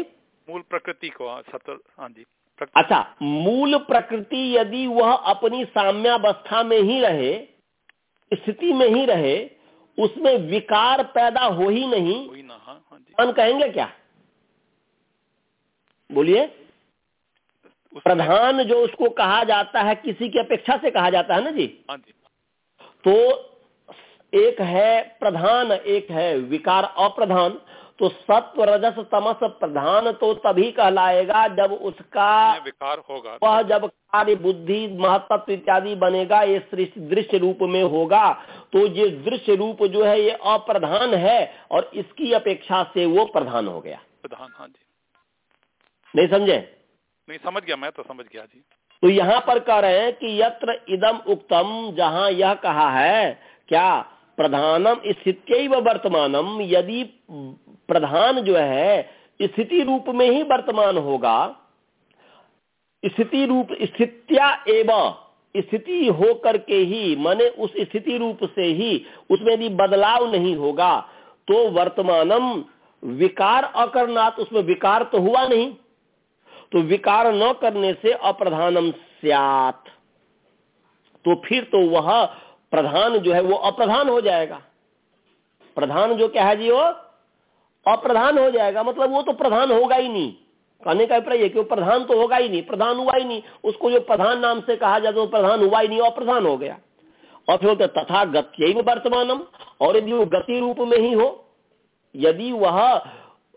मूल प्रकृति को हाँ, सत्व हाँ जी। अच्छा मूल प्रकृति यदि वह अपनी साम्यावस्था में ही रहे स्थिति में ही रहे उसमें विकार पैदा हो ही नहीं। ना हाँ, हाँ कहेंगे क्या? बोलिए। प्रधान जो उसको कहा जाता है किसी की अपेक्षा से कहा जाता है ना हाँ जी। तो एक है प्रधान एक है विकार अप्रधान। तो सत्व रजस तमस प्रधान तो तभी कहलाएगा जब उसका विकार होगा। वह जब कार्य बुद्धि महत्व इत्यादि बनेगा ये दृश्य रूप में होगा। तो ये दृश्य रूप जो है ये अप्रधान है और इसकी अपेक्षा से वो प्रधान हो गया। प्रधान हाँ जी। नहीं समझे? नहीं समझ गया मैं तो समझ गया जी। तो यहाँ पर कह रहे हैं कि यत्र इदम उक्तम जहाँ यह कहा है क्या? प्रधानम स्थित वर्तमानम। यदि प्रधान जो है, स्थिति रूप में ही वर्तमान होगा, स्थिति रूप, स्थित्या एवं स्थिति हो करके ही, माने उस स्थिति रूप से ही उसमें यदि बदलाव नहीं होगा तो वर्तमानम विकार अकरनाथ उसमें विकार तो हुआ नहीं। तो विकार न करने से अप्रधानम स्यात। तो फिर तो वह प्रधान जो है वो अप्रधान हो जाएगा। प्रधान जो क्या है जी वो अप्रधान हो जाएगा मतलब वो तो प्रधान होगा ही नहीं। कहने का अभिप्राय कि वो प्रधान तो होगा ही नहीं, प्रधान हुआ ही नहीं। उसको जो प्रधान नाम से कहा जाए तो प्रधान हुआ ही नहीं अप्रधान हो गया। और फिर होता तथा गत्य वर्तमानम, और यदि वो गति रूप में ही हो, यदि वह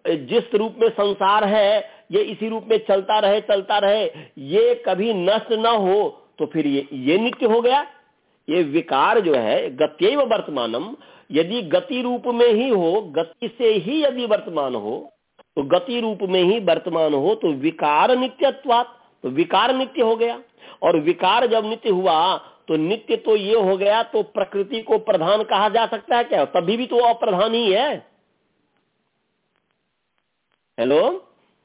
जिस रूप में संसार है, ये इसी रूप में चलता रहे चलता रहे, ये कभी नष्ट न हो तो फिर ये ये नित्य हो गया। ये विकार जो है गत्यव वर्तमानम यदि गति रूप में ही हो गति से ही यदि वर्तमान हो तो गति रूप में ही वर्तमान हो तो विकार नित्यत्वात तो विकार नित्य हो गया। और विकार जब नित्य हुआ तो नित्य तो ये हो गया तो प्रकृति को प्रधान कहा जा सकता है क्या? तभी भी तो अप्रधान ही है। हेलो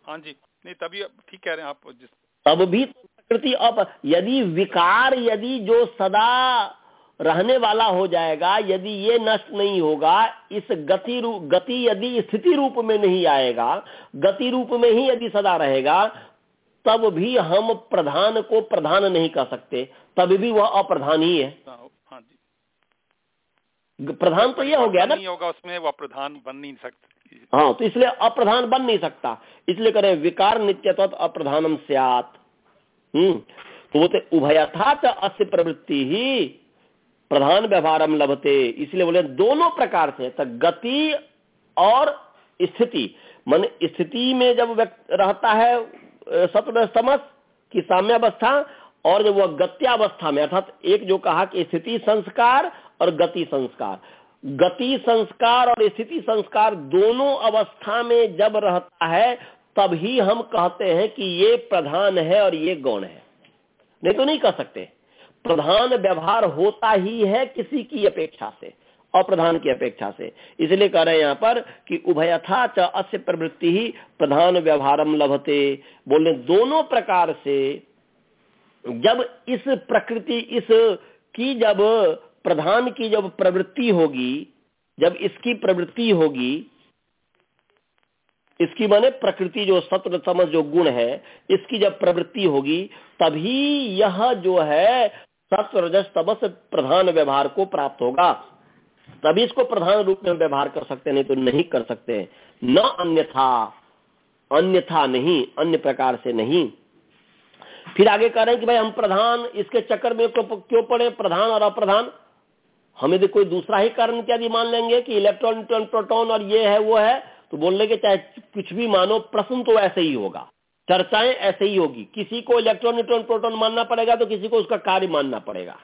हाँ जी। नहीं तभी ठीक कह रहे हैं आप जिस तब भी तो प्रकृति अप यदि विकार यदि जो सदा रहने वाला हो जाएगा यदि ये नष्ट नहीं होगा इस गति रूप गति यदि स्थिति रूप में नहीं आएगा गति रूप में ही यदि सदा रहेगा तब भी हम प्रधान को प्रधान नहीं कर सकते तब भी वह अप्रधान ही है। हाँ जी। प्रधान तो यह हो गया ना। नहीं होगा उसमें वह प्रधान बन नहीं सकते। हाँ तो इसलिए अप्रधान बन नहीं सकता। इसलिए करें विकार नित्य अप्रधानम सियात। तो बोलते उभयथा अस्य प्रवृत्ति ही प्रधान व्यवहारम लभते। इसलिए बोले, दोनों प्रकार से तो गति और स्थिति। मन स्थिति में जब रहता है सत्व समस की साम्यावस्था और जब वह गत्यावस्था में, अर्थात एक जो कहा कि स्थिति संस्कार और गति संस्कार। गति संस्कार और स्थिति संस्कार दोनों अवस्था में जब रहता है तभी हम कहते हैं कि ये प्रधान है और ये गौण है। नहीं तो नहीं कह सकते। प्रधान व्यवहार होता ही है किसी की अपेक्षा से, अप्रधान की अपेक्षा से। इसलिए कह रहे हैं यहाँ पर कि उभयथा च अस्य प्रवृत्ति ही प्रधान व्यवहारम लभते। बोले दोनों प्रकार से जब इस प्रकृति, इस की जब, प्रधान की जब प्रवृत्ति होगी, जब इसकी प्रवृत्ति होगी इसकी माने प्रकृति जो सत्व, समझ जो गुण है, इसकी जब प्रवृत्ति होगी, तभी यह जो है सत्व, रजस, तमस प्रधान व्यवहार को प्राप्त होगा। तभी इसको प्रधान रूप में व्यवहार कर सकते नहीं तो नहीं कर सकते। न अन्यथा अन्यथा नहीं, अन्य प्रकार से नहीं। फिर आगे कह रहे हैं कि भाई हम प्रधान, इसके चक्कर में क्यों पड़े? प्रधान और अप्रधान। हम यदि कोई दूसरा ही कारण क्या मान लेंगे कि इलेक्ट्रॉन, प्रोटॉन और ये है, वो है तो बोल लेंगे चाहे कुछ भी मानो, प्रश्न तो ऐसे ही होगा। चर्चाएँ ऐसे ही होगी। किसी को इलेक्ट्रॉन न्यूट्रॉन प्रोटॉन मानना पड़ेगा तो किसी को उसका कार्य मानना पड़ेगा।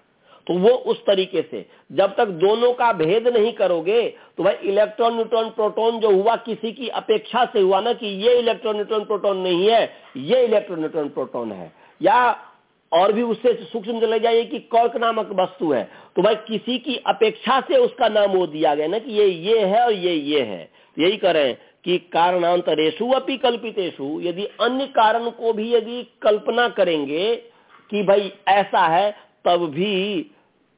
तो वो उस तरीके से, जब तक दोनों का भेद नहीं करोगे तो भाई इलेक्ट्रॉन न्यूट्रॉन प्रोटॉन जो हुआ, किसी की अपेक्षा से हुआ ना कि ये इलेक्ट्रॉन न्यूट्रॉन प्रोटॉन नहीं है, ये इलेक्ट्रॉन न्यूट्रॉन प्रोटॉन है। या और भी उससे सूक्ष्म चले जाइए कि कौक नामक वस्तु है। तो भाई किसी की अपेक्षा से उसका नाम वो दिया गया ना कि ये ये है और ये ये है। यही करें कि कारणांतरेशु अपनी कल्पितेशु यदि अन्य कारण को भी यदि कल्पना करेंगे कि भाई ऐसा है, तब भी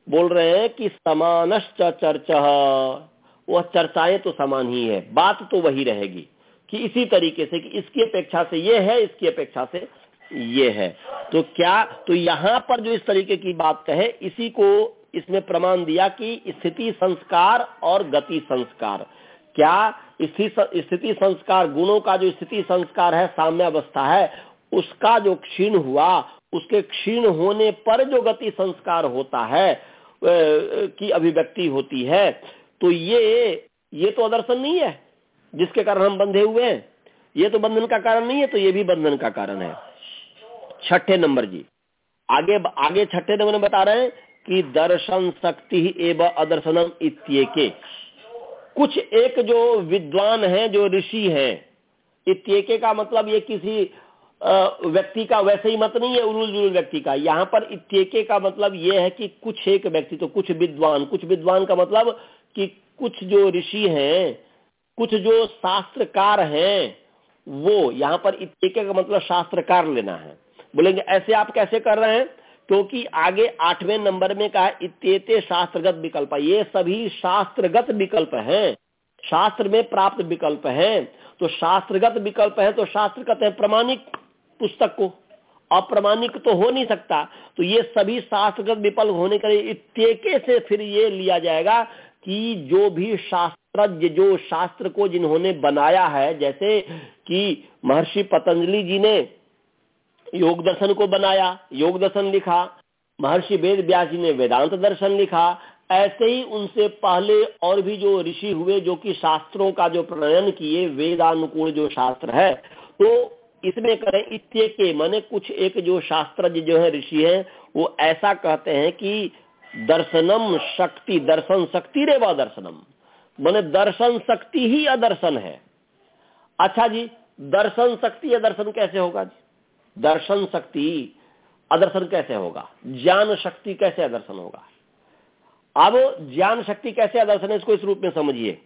बोल रहे हैं कि समानश्च चर्च। वह चर्चाएँ तो समान ही है। बात तो वही रहेगी कि इसी तरीके से कि इसकी अपेक्षा से ये है, इसकी अपेक्षा से ये है। तो क्या तो यहाँ पर जो इस तरीके की बात कहे, इसी को इसमें प्रमाण दिया कि स्थिति संस्कार और गति संस्कार। क्या स्थिति संस्कार, गुणों का जो स्थिति संस्कार है, साम्य अवस्था है, उसका जो क्षीण हुआ, उसके क्षीण होने पर जो गति संस्कार होता है की अभिव्यक्ति होती है तो ये ये तो अदर्शन नहीं है, जिसके कारण हम बंधे हुए हैं। ये तो बंधन का कारण नहीं है तो ये भी बंधन का कारण है। छठे नंबर जी, आगे आगे छठे नंबर में बता रहे हैं कि दर्शन शक्ति एवं अदर्शनम इत्येके। कुछ एक जो विद्वान हैं, जो ऋषि हैं, इत्येके का मतलब ये किसी व्यक्ति का वैसे ही मत नहीं है उरुल जुल व्यक्ति का। यहाँ पर इत्येके का मतलब ये है कि कुछ एक व्यक्ति तो कुछ विद्वान। कुछ विद्वान का मतलब कि कुछ जो ऋषि हैं, कुछ जो शास्त्रकार हैं, वो, यहाँ पर इत्येके का मतलब शास्त्रकार लेना है। बोलेंगे, ऐसे आप कैसे कर रहे हैं? क्योंकि आगे आठवें नंबर में कहा, इत्येते शास्त्रगत विकल्प। ये सभी शास्त्रगत विकल्प हैं। शास्त्र में प्राप्त विकल्प हैं। तो शास्त्रगत विकल्प है तो शास्त्र कहते हैं प्रमाणिक पुस्तक को। अप्रमाणिक तो हो नहीं सकता। तो ये सभी शास्त्रगत विकल्प होने के लिए इत्येके से फिर ये लिया जाएगा कि जो भी शास्त्रज्ञ, जो शास्त्र को जिन्होंने बनाया है, जैसे कि महर्षि पतंजलि जी ने योग दर्शन को बनाया, योग दर्शन लिखा। महर्षि वेद व्यास जी ने वेदांत दर्शन लिखा। ऐसे ही उनसे पहले और भी जो ऋषि हुए, जो कि शास्त्रों का जो प्रणयन किए, वेदानुकूल जो शास्त्र है तो इसमें करें इत्य के माने कुछ एक जो शास्त्र जो है ऋषि है, वो ऐसा कहते हैं कि दर्शनम शक्ति, दर्शन शक्ति रे दर्शनम। माने दर्शन शक्ति ही अदर्शन है। अच्छा जी, दर्शन शक्ति अदर्शन कैसे होगा जी? दर्शन शक्ति अदर्शन कैसे होगा? ज्ञान शक्ति कैसे अदर्शन होगा? अब ज्ञान शक्ति कैसे अदर्शन है, इसको इस रूप में समझिए।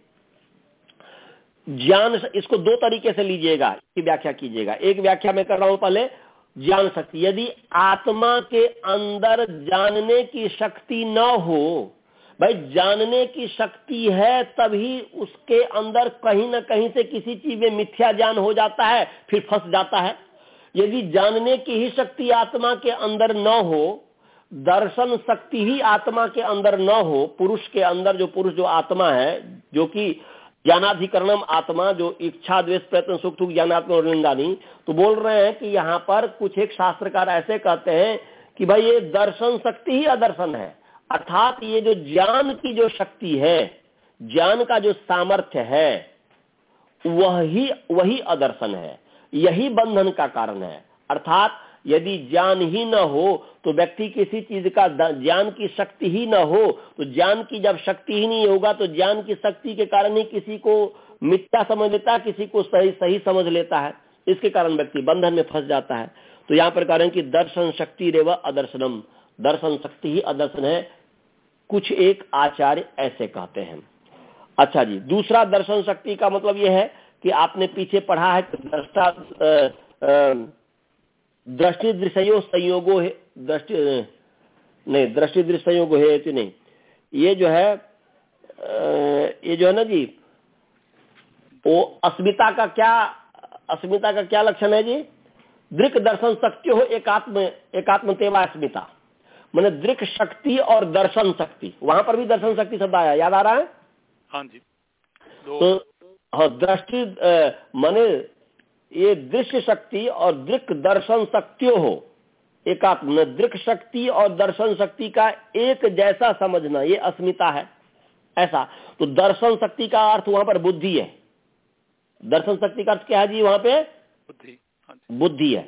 ज्ञान इसको दो तरीके से लीजिएगा, इसकी व्याख्या कीजिएगा। एक व्याख्या में कर रहा हूँ पहले, ज्ञान शक्ति। यदि आत्मा के अंदर जानने की शक्ति न हो, भाई जानने की शक्ति है तभी उसके अंदर कहीं ना कहीं से किसी चीज़ में मिथ्या ज्ञान हो जाता है, फिर फंस जाता है। यदि जानने की ही शक्ति आत्मा के अंदर न हो, दर्शन शक्ति ही आत्मा के अंदर न हो, पुरुष के अंदर जो पुरुष जो आत्मा है, जो कि ज्ञानाधिकरणम आत्मा, जो इच्छा, द्वेष, प्रयत्न, सुख, दुख, ज्ञानात्मा और निंदानी तो बोल रहे हैं कि यहाँ पर कुछ एक शास्त्रकार ऐसे कहते हैं कि भाई ये दर्शन शक्ति ही अदर्शन है। अर्थात ये जो ज्ञान की जो शक्ति है, ज्ञान का जो सामर्थ्य है, वही वही अदर्शन है। यही बंधन का कारण है। अर्थात यदि ज्ञान ही न हो तो व्यक्ति किसी चीज़ का ज्ञान की शक्ति ही न हो तो ज्ञान की जब शक्ति ही नहीं होगा तो ज्ञान की शक्ति के कारण ही किसी को मिथ्या समझ लेता, किसी को सही सही समझ लेता है। इसके कारण व्यक्ति बंधन में फंस जाता है। तो यहाँ पर कारण की दर्शन शक्ति रेव अदर्शनम। दर्शन शक्ति ही अदर्शन है। कुछ एक आचार्य ऐसे कहते हैं। अच्छा जी, दूसरा दर्शन शक्ति का मतलब यह है कि आपने पीछे पढ़ा है दृष्टा दृष्टि दृश्यो संयोगो है दृष्टि नहीं दृष्टि दृश्य संयोग है नहीं। ये जो है ये जो है ना जी वो अस्मिता का क्या अस्मिता का क्या लक्षण है जी? दृक दर्शन शक्ति हो एकात्म एकात्म तेवा अस्मिता। मैंने दृक शक्ति और दर्शन शक्ति वहाँ पर भी दर्शन शक्ति शब्द आया याद आ रहा है? हाँ जी। तो हाँ दृष्टि माने ये दृश्य शक्ति और दृक दर्शन शक्तियों हो। एकात्म दृक शक्ति और दर्शन शक्ति का एक जैसा समझना ये अस्मिता है। ऐसा। तो दर्शन शक्ति का अर्थ वहाँ पर बुद्धि है। दर्शन शक्ति का अर्थ क्या है जी वहाँ पे? बुद्धि हाँ बुद्धि है।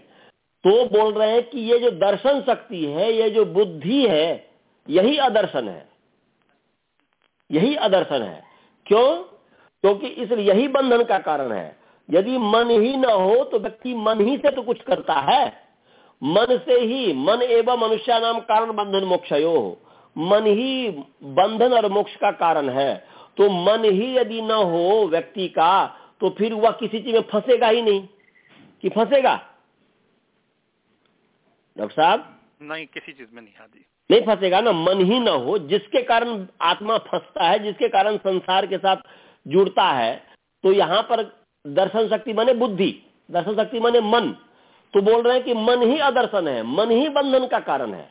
तो बोल रहे हैं कि ये जो दर्शन शक्ति है ये जो बुद्धि है यही अदर्शन है। यही अदर्शन है। क्यों? क्योंकि इस यही बंधन का कारण है। यदि मन ही न हो तो व्यक्ति मन ही से तो कुछ करता है। मन से ही मन एवं मनुष्य नाम कारण बंधन मोक्ष मन ही बंधन और मोक्ष का कारण है। तो मन ही यदि न हो व्यक्ति का तो फिर वह किसी चीज़ में फंसेगा ही नहीं। कि फंसेगा? डॉक्टर साहब? नहीं किसी चीज़ में नहीं आदि नहीं फंसेगा ना। मन ही ना हो जिसके कारण आत्मा फंसता है जिसके कारण संसार के साथ जुड़ता है तो यहाँ पर दर्शन शक्ति माने बुद्धि, दर्शन शक्ति माने मन। तो बोल रहे हैं कि मन ही अदर्शन है, मन ही बंधन का कारण है।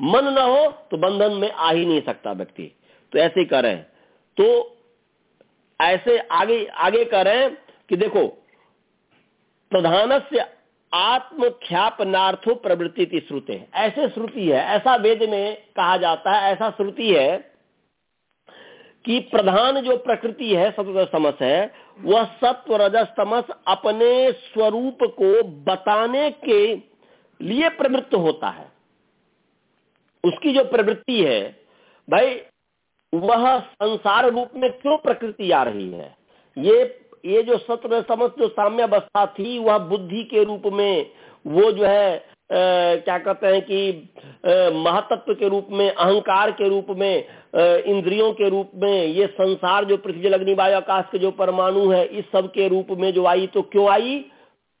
मन न हो तो बंधन में आ ही नहीं सकता व्यक्ति। तो ऐसे ही कर रहे हैं। तो ऐसे आगे आगे कर रहे हैं कि देखो प्रधान से आत्मख्यापनार्थो प्रवृत्ति श्रुति। ऐसे श्रुति है, ऐसा वेद में कहा जाता है, ऐसा श्रुति है कि प्रधान जो प्रकृति है सत्व समस है, वह सत्व रजस तमस अपने स्वरूप को बताने के लिए प्रवृत्त होता है। उसकी जो प्रवृत्ति है, भाई, वह संसार रूप में क्यों प्रकृति आ रही है? ये ये जो सत्व समस्त जो साम्य अवस्था थी, वह बुद्धि के रूप में, वो जो है क्या कहते हैं कि महातत्व के रूप में, अहंकार के रूप में इंद्रियों के रूप में, ये संसार जो पृथ्वी अग्नि वायु आकाश के जो परमाणु है, इस सब के रूप में जो आई तो क्यों आई?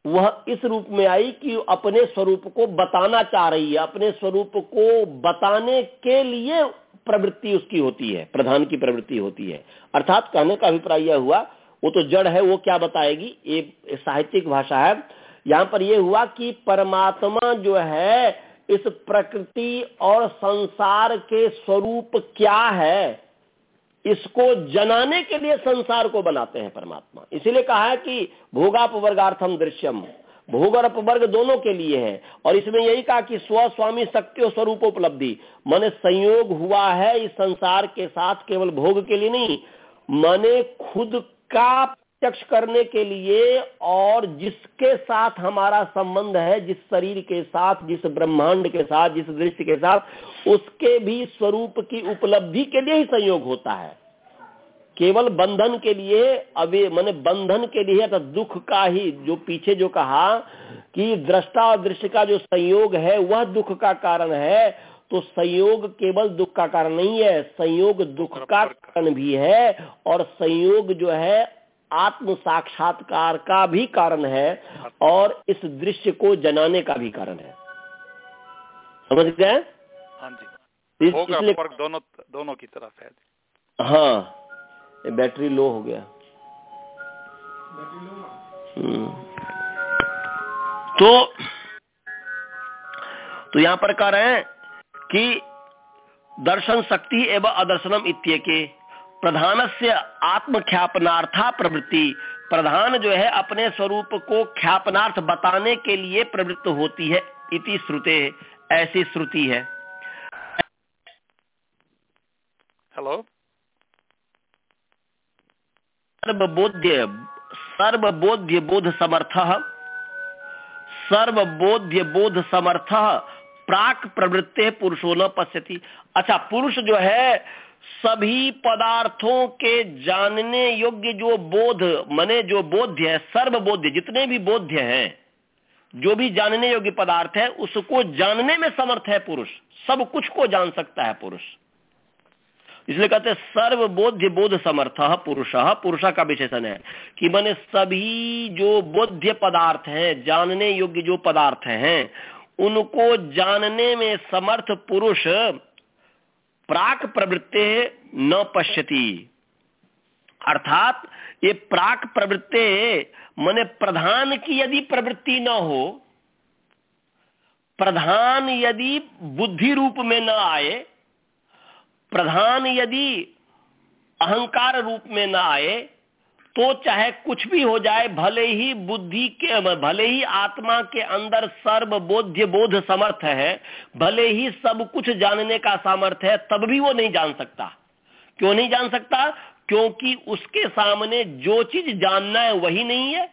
वह इस रूप में आई कि अपने स्वरूप को बताना चाह रही है। अपने स्वरूप को बताने के लिए प्रवृत्ति उसकी होती है, प्रधान की प्रवृत्ति होती है। अर्थात कहने का अभिप्राय यह हुआ, वो तो जड़ है, वो क्या बताएगी? ये साहित्यिक भाषा है। यहाँ पर यह हुआ कि परमात्मा जो है, इस प्रकृति और संसार के स्वरूप क्या है, इसको जनाने के लिए संसार को बनाते हैं परमात्मा। इसीलिए कहा है कि भोगापवर्गार्थम दृश्यम। भोग और अपवर्ग दोनों के लिए है। और इसमें यही कहा कि स्व स्वामी शक्ति स्वरूप उपलब्धि मन संयोग हुआ है इस संसार के साथ केवल भोग के लिए नहीं, मने खुद का प्रत्यक्ष करने के लिए और जिसके साथ हमारा संबंध है जिस शरीर के साथ जिस ब्रह्मांड के साथ जिस दृश्य के साथ उसके भी स्वरूप की उपलब्धि के लिए ही संयोग होता है। केवल बंधन के लिए अवे मैंने बंधन के लिए तो दुख का ही जो पीछे जो कहा कि दृष्टा और दृश्य का जो संयोग है वह दुख का कारण है। तो संयोग केवल दुख का कारण नहीं है संयोग दुख का कारण भी है और संयोग जो है आत्म साक्षात्कार का भी कारण है और इस दृश्य को जनाने का भी कारण है। समझ गए? हाँ जी। होगा फ़र्क दोनों दोनों की तरफ़ है। हाँ। बैटरी लो हो गया। हम्म। तो तो यहाँ पर कह रहे हैं कि दर्शन शक्ति एवं अदर्शनम इत्य के प्रधान से आत्मख्यापनार्था प्रवृत्ति। प्रधान जो है अपने स्वरूप को ख्यापनार्थ बताने के लिए प्रवृत्त होती है इति श्रुते ऐसी श्रुति है। हेलो सर्वबोध्य सर्वबोध्य बोध समर्थ सर्वबोध्य बोध समर्थ प्राक प्रवृत्ते पुरुषो न पश्यति। अच्छा पुरुष जो है सभी पदार्थों के जानने योग्य जो बोध, मने जो बोध्य है, सर्वबोध्य, जितने भी बोध्य हैं, जो भी जानने योग्य पदार्थ है, उसको जानने में समर्थ है पुरुष। सब कुछ को जान सकता है पुरुष। इसलिए कहते हैं, सर्वबोध्य बोध समर्थ पुरुष। पुरुष का विशेषण है कि मैंने सभी जो बोध्य पदार्थ हैं, जानने योग्य जो पदार्थ हैं, उनको जानने में समर्थ पुरुष प्राक प्रवृत्ते न पश्यति। अर्थात, ये प्राक प्रवृत्ते, मने प्रधान की यदि प्रवृत्ति न हो, प्रधान यदि बुद्धि रूप में न आए, प्रधान यदि अहंकार रूप में न आए तो चाहे कुछ भी हो जाए, भले ही बुद्धि के, भले ही आत्मा के अंदर सर्व बोध्य बोध समर्थ है, भले ही सब कुछ जानने का सामर्थ्य है, तब भी वो नहीं जान सकता। क्यों नहीं जान सकता? क्योंकि उसके सामने जो चीज़ जानना है वही नहीं है।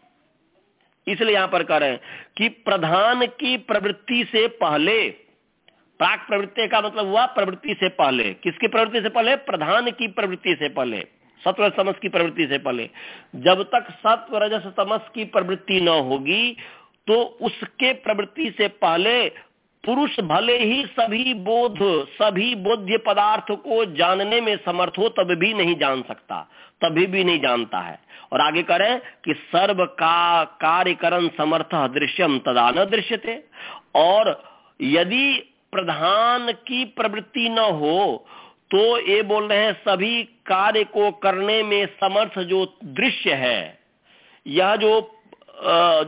इसलिए यहाँ पर कह रहे हैं कि प्रधान की प्रवृत्ति से पहले, प्राक प्रवृत्ति का मतलब हुआ प्रवृत्ति से पहले। किसकी प्रवृत्ति से पहले? प्रधान की प्रवृत्ति से पहले। सत्व समस की प्रवृत्ति से पहले। जब तक सत्व रजस तमस की प्रवृत्ति न होगी तो उसके प्रवृत्ति से पहले पुरुष भले ही सभी बोध, सभी बोध्य पदार्थ को जानने में समर्थ हो, तब भी नहीं जान सकता, तभी भी नहीं जानता है। और आगे करें कि सर्व का कार्यकरण समर्थ दृश्यम तदा न दृश्यते। और यदि प्रधान की प्रवृत्ति न हो तो ये बोल रहे हैं, सभी कार्य को करने में समर्थ जो दृश्य है, यह जो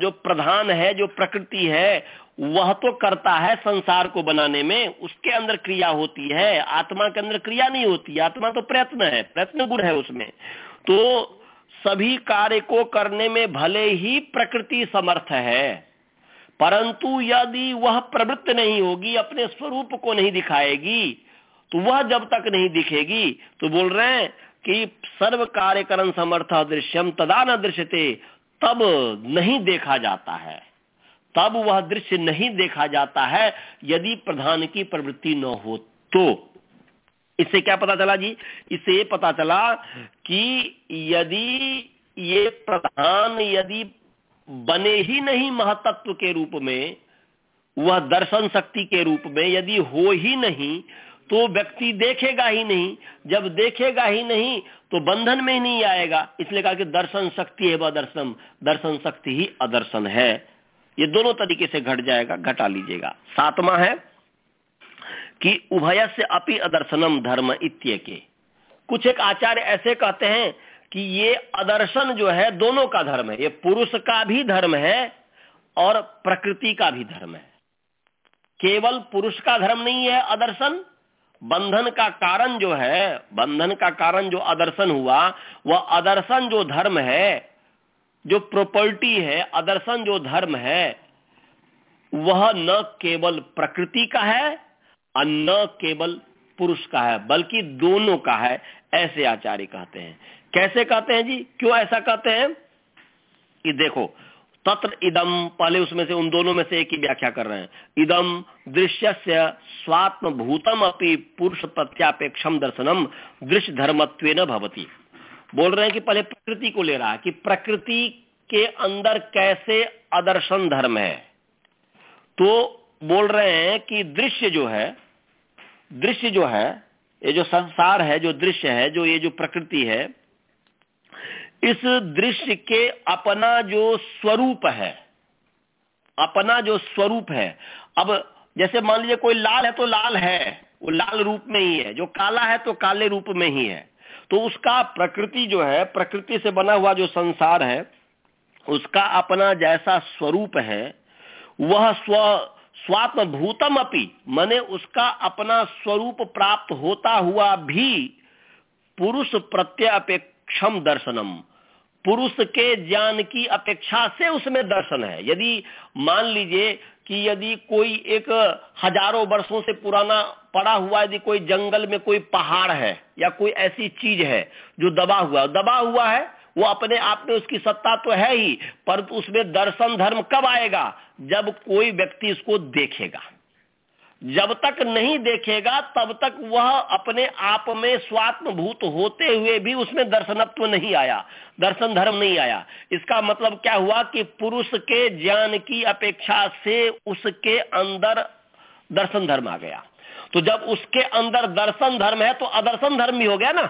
जो प्रधान है, जो प्रकृति है, वह तो करता है संसार को बनाने में, उसके अंदर क्रिया होती है, आत्मा के अंदर क्रिया नहीं होती, आत्मा तो प्रयत्न है, प्रयत्न गुण है उसमें। तो सभी कार्य को करने में भले ही प्रकृति समर्थ है, परंतु यदि वह प्रवृत्त नहीं होगी, अपने स्वरूप को नहीं दिखाएगी तो वह जब तक नहीं दिखेगी तो बोल रहे हैं कि सर्व कार्यकरण समर्थ दृश्यम तदा न दृश्यते, तब नहीं देखा जाता है। तब वह दृश्य नहीं देखा जाता है, यदि प्रधान की प्रवृत्ति न हो तो। इससे क्या पता चला जी? इससे ये पता चला कि यदि ये प्रधान यदि बने ही नहीं महतत्व के रूप में, वह दर्शन शक्ति के रूप में यदि हो ही नहीं तो व्यक्ति देखेगा ही नहीं। जब देखेगा ही नहीं तो बंधन में ही नहीं आएगा। इसलिए कहा कि दर्शन शक्ति है दर्शन दर्शन शक्ति ही अदर्शन है। ये दोनों तरीके से घट जाएगा, घटा लीजिएगा। सातवा है कि उभय से अपि अदर्शनम धर्म इत्य के कुछ एक आचार्य ऐसे कहते हैं कि ये अदर्शन जो है, दोनों का धर्म है। ये पुरुष का भी धर्म है और प्रकृति का भी धर्म है। केवल पुरुष का धर्म नहीं है अदर्शन बंधन का कारण जो है, बंधन का कारण जो अदर्शन हुआ, वह अदर्शन जो धर्म है, जो प्रॉपर्टी है, अदर्शन जो धर्म है, वह न केवल प्रकृति का है, और न केवल पुरुष का है, बल्कि दोनों का है, ऐसे आचार्य कहते हैं। कैसे कहते हैं जी? क्यों ऐसा कहते हैं? कि देखो, तत्र इदम पहले उसमें से उन दोनों में से एक ही व्याख्या कर रहे हैं। इदम दृश्य से स्वात्म भूतम अपनी पुरुष प्रत्यापेक्षम दर्शनम दृश्य धर्मत्व भवती। बोल रहे हैं कि पहले प्रकृति को ले रहा है कि प्रकृति के अंदर कैसे अदर्शन धर्म है। तो बोल रहे हैं कि दृश्य जो है, दृश्य जो है, ये जो संसार है, जो दृश्य है, जो ये जो प्रकृति है, इस दृश्य के अपना जो स्वरूप है, अपना जो स्वरूप है, अब जैसे मान लीजिए कोई लाल है तो लाल है, वो लाल रूप में ही है, जो काला है तो काले रूप में ही है। तो उसका प्रकृति जो है, प्रकृति से बना हुआ जो संसार है, उसका अपना जैसा स्वरूप है, वह स्व स्वात्म भूतम अपी, मने उसका अपना स्वरूप प्राप्त होता हुआ भी पुरुष प्रत्यय अपेक्षम दर्शनम। पुरुष के ज्ञान की अपेक्षा से उसमें दर्शन है। यदि मान लीजिए कि यदि कोई एक हज़ारों वर्षों से पुराना पड़ा हुआ यदि कोई जंगल में कोई पहाड़ है या कोई ऐसी चीज़ है जो दबा हुआ दबा हुआ है, वो अपने आप में उसकी सत्ता तो है ही, परंतु उसमें दर्शन धर्म कब आएगा? जब कोई व्यक्ति इसको देखेगा। जब तक नहीं देखेगा तब तक वह अपने आप में स्वात्मभूत होते हुए भी उसमें दर्शनत्व नहीं आया। दर्शन धर्म नहीं आया। इसका मतलब क्या हुआ कि पुरुष के ज्ञान की अपेक्षा से उसके अंदर दर्शन धर्म आ गया। तो जब उसके अंदर दर्शन धर्म है तो अदर्शन धर्म भी हो गया ना?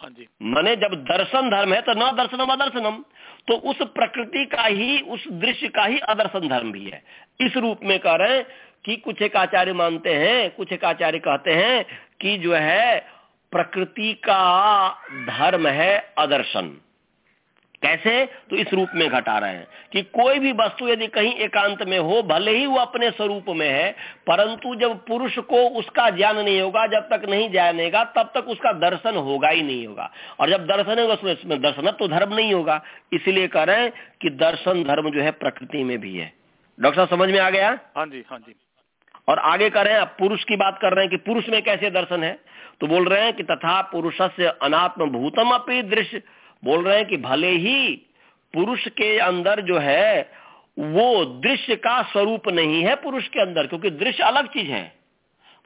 हाँ जी। मैंने जब दर्शन धर्म है तो न दर्शनम अदर्शनम। तो उस प्रकृति का ही उस दृश्य का ही अदर्शन धर्म भी है। इस रूप में कह रहे हैं कि कुछ एक आचार्य मानते हैं, कुछ एक आचार्य कहते हैं कि जो है, प्रकृति का धर्म है अदर्शन। कैसे? तो इस रूप में घटा रहे हैं कि कोई भी वस्तु यदि कहीं एकांत में हो, भले ही वो अपने स्वरूप में है, परंतु जब पुरुष को उसका ज्ञान नहीं होगा, जब तक नहीं जानेगा तब तक उसका दर्शन होगा ही नहीं होगा। और जब दर्शन होगा, उसमें दर्शन तो धर्म नहीं होगा। इसलिए कह रहे हैं कि दर्शन धर्म जो है प्रकृति में भी है। डॉक्टर साहब, समझ में आ गया? हाँ जी हाँ जी। और आगे कर रहे हैं, अब पुरुष की बात कर रहे हैं कि पुरुष में कैसे दर्शन है? तो बोल रहे हैं कि तथा पुरुष से अनात्म भूतम अपनी दृश्य। बोल रहे हैं कि भले ही पुरुष के अंदर जो है, वो दृश्य का स्वरूप नहीं है पुरुष के अंदर, क्योंकि दृश्य अलग चीज़ है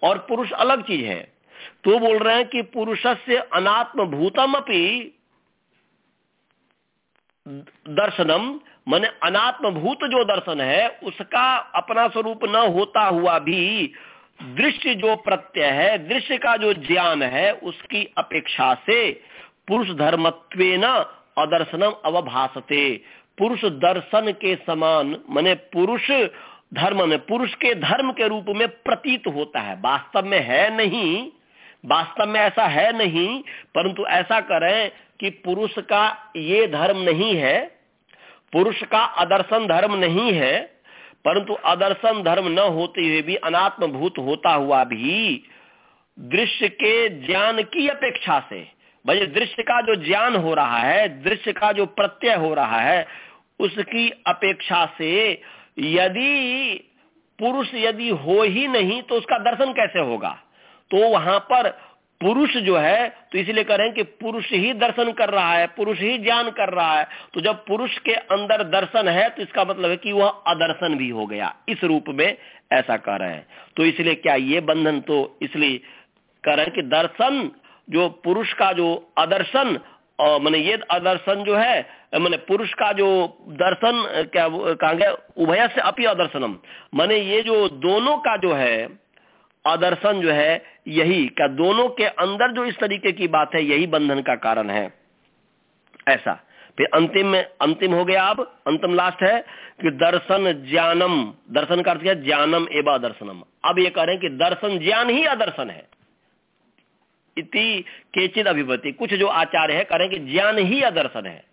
और पुरुष अलग चीज़ है। तो बोल रहे हैं कि पुरुष से अनात्म भूतम अपनी दर्शनम मन अनात्म भूत जो दर्शन है, उसका अपना स्वरूप न होता हुआ भी दृश्य जो प्रत्यय है, दृश्य का जो ज्ञान है, उसकी अपेक्षा से पुरुष धर्मत्व अदर्शनम अवभासते। पुरुष दर्शन के समान, माने पुरुष धर्म में, पुरुष के धर्म के रूप में प्रतीत होता है। वास्तव में है नहीं, वास्तव में ऐसा है नहीं, परंतु ऐसा करें कि पुरुष का ये धर्म नहीं है पुरुष का अदर्शन धर्म नहीं है, परंतु अदर्शन धर्म न होते हुए भी अनात्म भूत होता हुआ भी, दृश्य के ज्ञान की अपेक्षा से, भाई दृश्य का जो ज्ञान हो रहा है, दृश्य का जो प्रत्यय हो रहा है, उसकी अपेक्षा से यदि पुरुष यदि हो ही नहीं तो उसका दर्शन कैसे होगा? तो वहाँ पर पुरुष जो है तो इसलिए करें कि पुरुष ही दर्शन कर रहा है, पुरुष ही ज्ञान कर रहा है। तो जब पुरुष के अंदर दर्शन है तो इसका मतलब है कि वह अदर्शन भी हो गया। इस रूप में ऐसा कर रहे हैं। तो इसलिए क्या ये बंधन तो इसलिए कर रहे हैं कि दर्शन जो पुरुष का जो अदर्शन मैंने ये अदर्शन जो है, मैंने पुरुष का जो दर्शन, क्या कहा गया उभय से अपी अदर्शनम। मैंने ये जो दोनों का जो है आदर्शन जो है, यही क्या दोनों के अंदर जो इस तरीके की बात है, यही बंधन का कारण है। ऐसा। फिर अंतिम में, अंतिम हो गया अब, अंतिम लास्ट है कि दर्शन ज्ञानम, दर्शन का अर्थ क्या ज्ञानम एवं दर्शनम अब ये कह रहे हैं कि दर्शन ज्ञान ही अदर्शन है। इति केचित अभिपति कुछ जो आचार्य है करें कि ज्ञान ही अदर्शन है।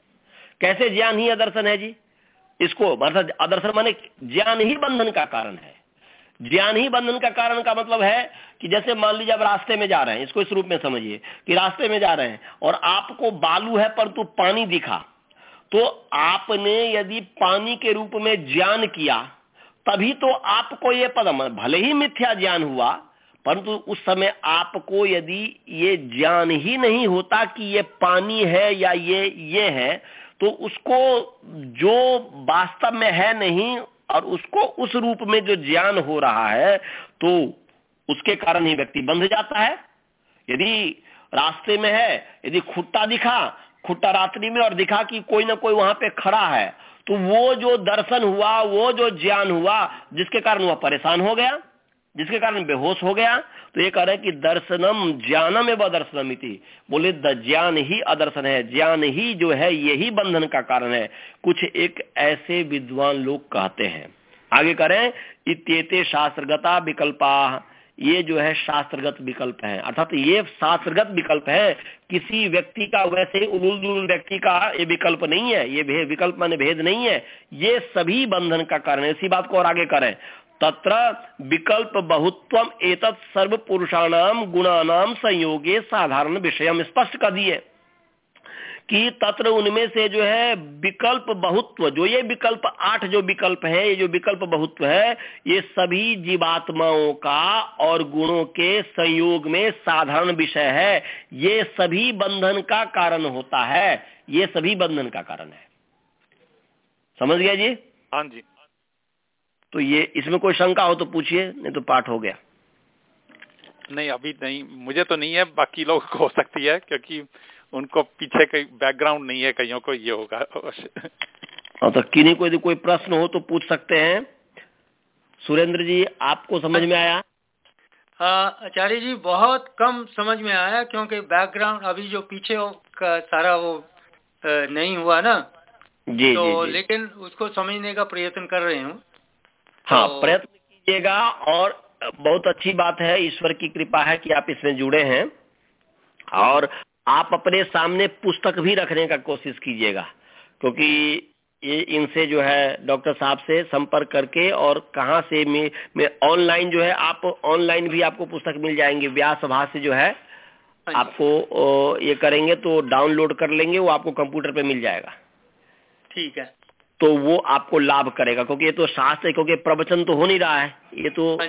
कैसे ज्ञान ही अदर्शन है जी? इसको अदर्शन माने ज्ञान ही बंधन का कारण है। ज्ञान ही बंधन का कारण का मतलब है कि जैसे मान लीजिए आप रास्ते में जा रहे हैं, इसको इस रूप में समझिए कि रास्ते में जा रहे हैं और आपको बालू है पर तो पानी दिखा तो आपने यदि पानी के रूप में ज्ञान किया, तभी तो आपको ये पद भले ही मिथ्या ज्ञान हुआ, परंतु उस समय आपको यदि ये ज्ञान ही नहीं होता कि ये पानी है या ये ये है तो उसको जो वास्तव में है नहीं और उसको उस रूप में जो ज्ञान हो रहा है तो उसके कारण ही व्यक्ति बंध जाता है। यदि रास्ते में है, यदि खुट्टा दिखा, खुट्टा रात्रि में और दिखा कि कोई ना कोई वहाँ पे खड़ा है तो वो जो दर्शन हुआ, वो जो ज्ञान हुआ, जिसके कारण वह परेशान हो गया। जिसके कारण बेहोश हो गया तो ये कह रहे हैं कि दर्शनम ज्ञानम एवं दर्शनम बोले, द ज्ञान ही अदर्शन है। ज्ञान ही जो है, यही बंधन का कारण है। कुछ एक ऐसे विद्वान लोग कहते हैं। आगे करें इत्येते शास्त्रगता विकल्पा। ये जो है, शास्त्रगत विकल्प है। अर्थात ये शास्त्रगत विकल्प है। किसी व्यक्ति का वैसे उलूल व्यक्ति का ये विकल्प नहीं है। ये विकल्प माने भेद नहीं है। ये सभी बंधन का कारण है। इसी बात को और आगे करें। तत्र विकल्प बहुत्व एतत् सर्व पुरुषाणाम गुणानाम संयोगे साधारण विषय हम स्पष्ट कर दिए। कि तत्र उनमें से जो है विकल्प बहुत्व जो ये विकल्प आठ जो विकल्प है, ये जो विकल्प बहुत्व है, ये सभी जीवात्माओं का और गुणों के संयोग में साधारण विषय है। ये सभी बंधन का कारण होता है। ये सभी बंधन का कारण है। समझ गया जी? हाँ जी। तो ये इसमें कोई शंका हो तो पूछिए नहीं तो पाठ हो गया। नहीं अभी नहीं मुझे तो नहीं है बाकी लोग को हो सकती है क्योंकि उनको पीछे कई बैकग्राउंड नहीं है कईयों को ये होगा। हाँ तो किन्हीं को यदि कोई प्रश्न हो तो पूछ सकते हैं। सुरेंद्र जी आपको समझ में आया? आचार्य जी बहुत कम समझ में आया क्योंकि बैकग्राउंड अभी जो पीछे का सारा वो नहीं हुआ ना। जी तो जी, जी. लेकिन उसको समझने का प्रयत्न कर रहे हूँ। हाँ तो... प्रयत्न कीजिएगा और बहुत अच्छी बात है ईश्वर की कृपा है कि आप इसमें जुड़े हैं। और आप अपने सामने पुस्तक भी रखने का कोशिश कीजिएगा क्योंकि ये इनसे जो है डॉक्टर साहब से संपर्क करके और कहाँ से मैं मैं ऑनलाइन जो है आप ऑनलाइन भी आपको पुस्तक मिल जाएँगे व्यास से जो है हाँ आपको ये करेंगे तो डाउनलोड कर लेंगे वो आपको कंप्यूटर पे मिल जाएगा। ठीक है। तो वो आपको लाभ करेगा क्योंकि ये तो शास्त्र क्योंकि प्रवचन तो हो नहीं रहा है। ये तो हाँ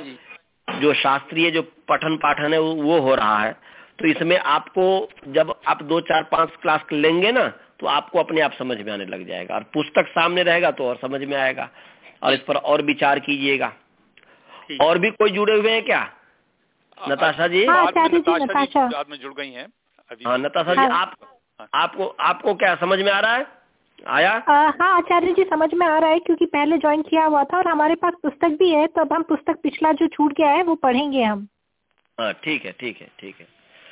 जो। शास्त्रीय जो पठन पाठन है वो हो रहा है। तो इसमें आपको जब आप दो चार पाँच क्लास लेंगे ना तो आपको अपने आप समझ में आने लग जाएगा। और पुस्तक सामने रहेगा तो और समझ में आएगा। और इस पर और विचार कीजिएगा। और भी कोई जुड़े हुए हैं क्या? नताशा जी? हाँ, नताशा में जुड़ गई हैं। हाँ नताशा जी आप आपको आपको क्या समझ में आ रहा है? आया? आ, हाँ आचार्य जी समझ में आ रहा है क्योंकि पहले ज्वाइन किया हुआ था और हमारे पास पुस्तक भी है तो अब हम पुस्तक पिछला जो छूट गया है वो पढ़ेंगे हम। हाँ ठीक है ठीक है ठीक है।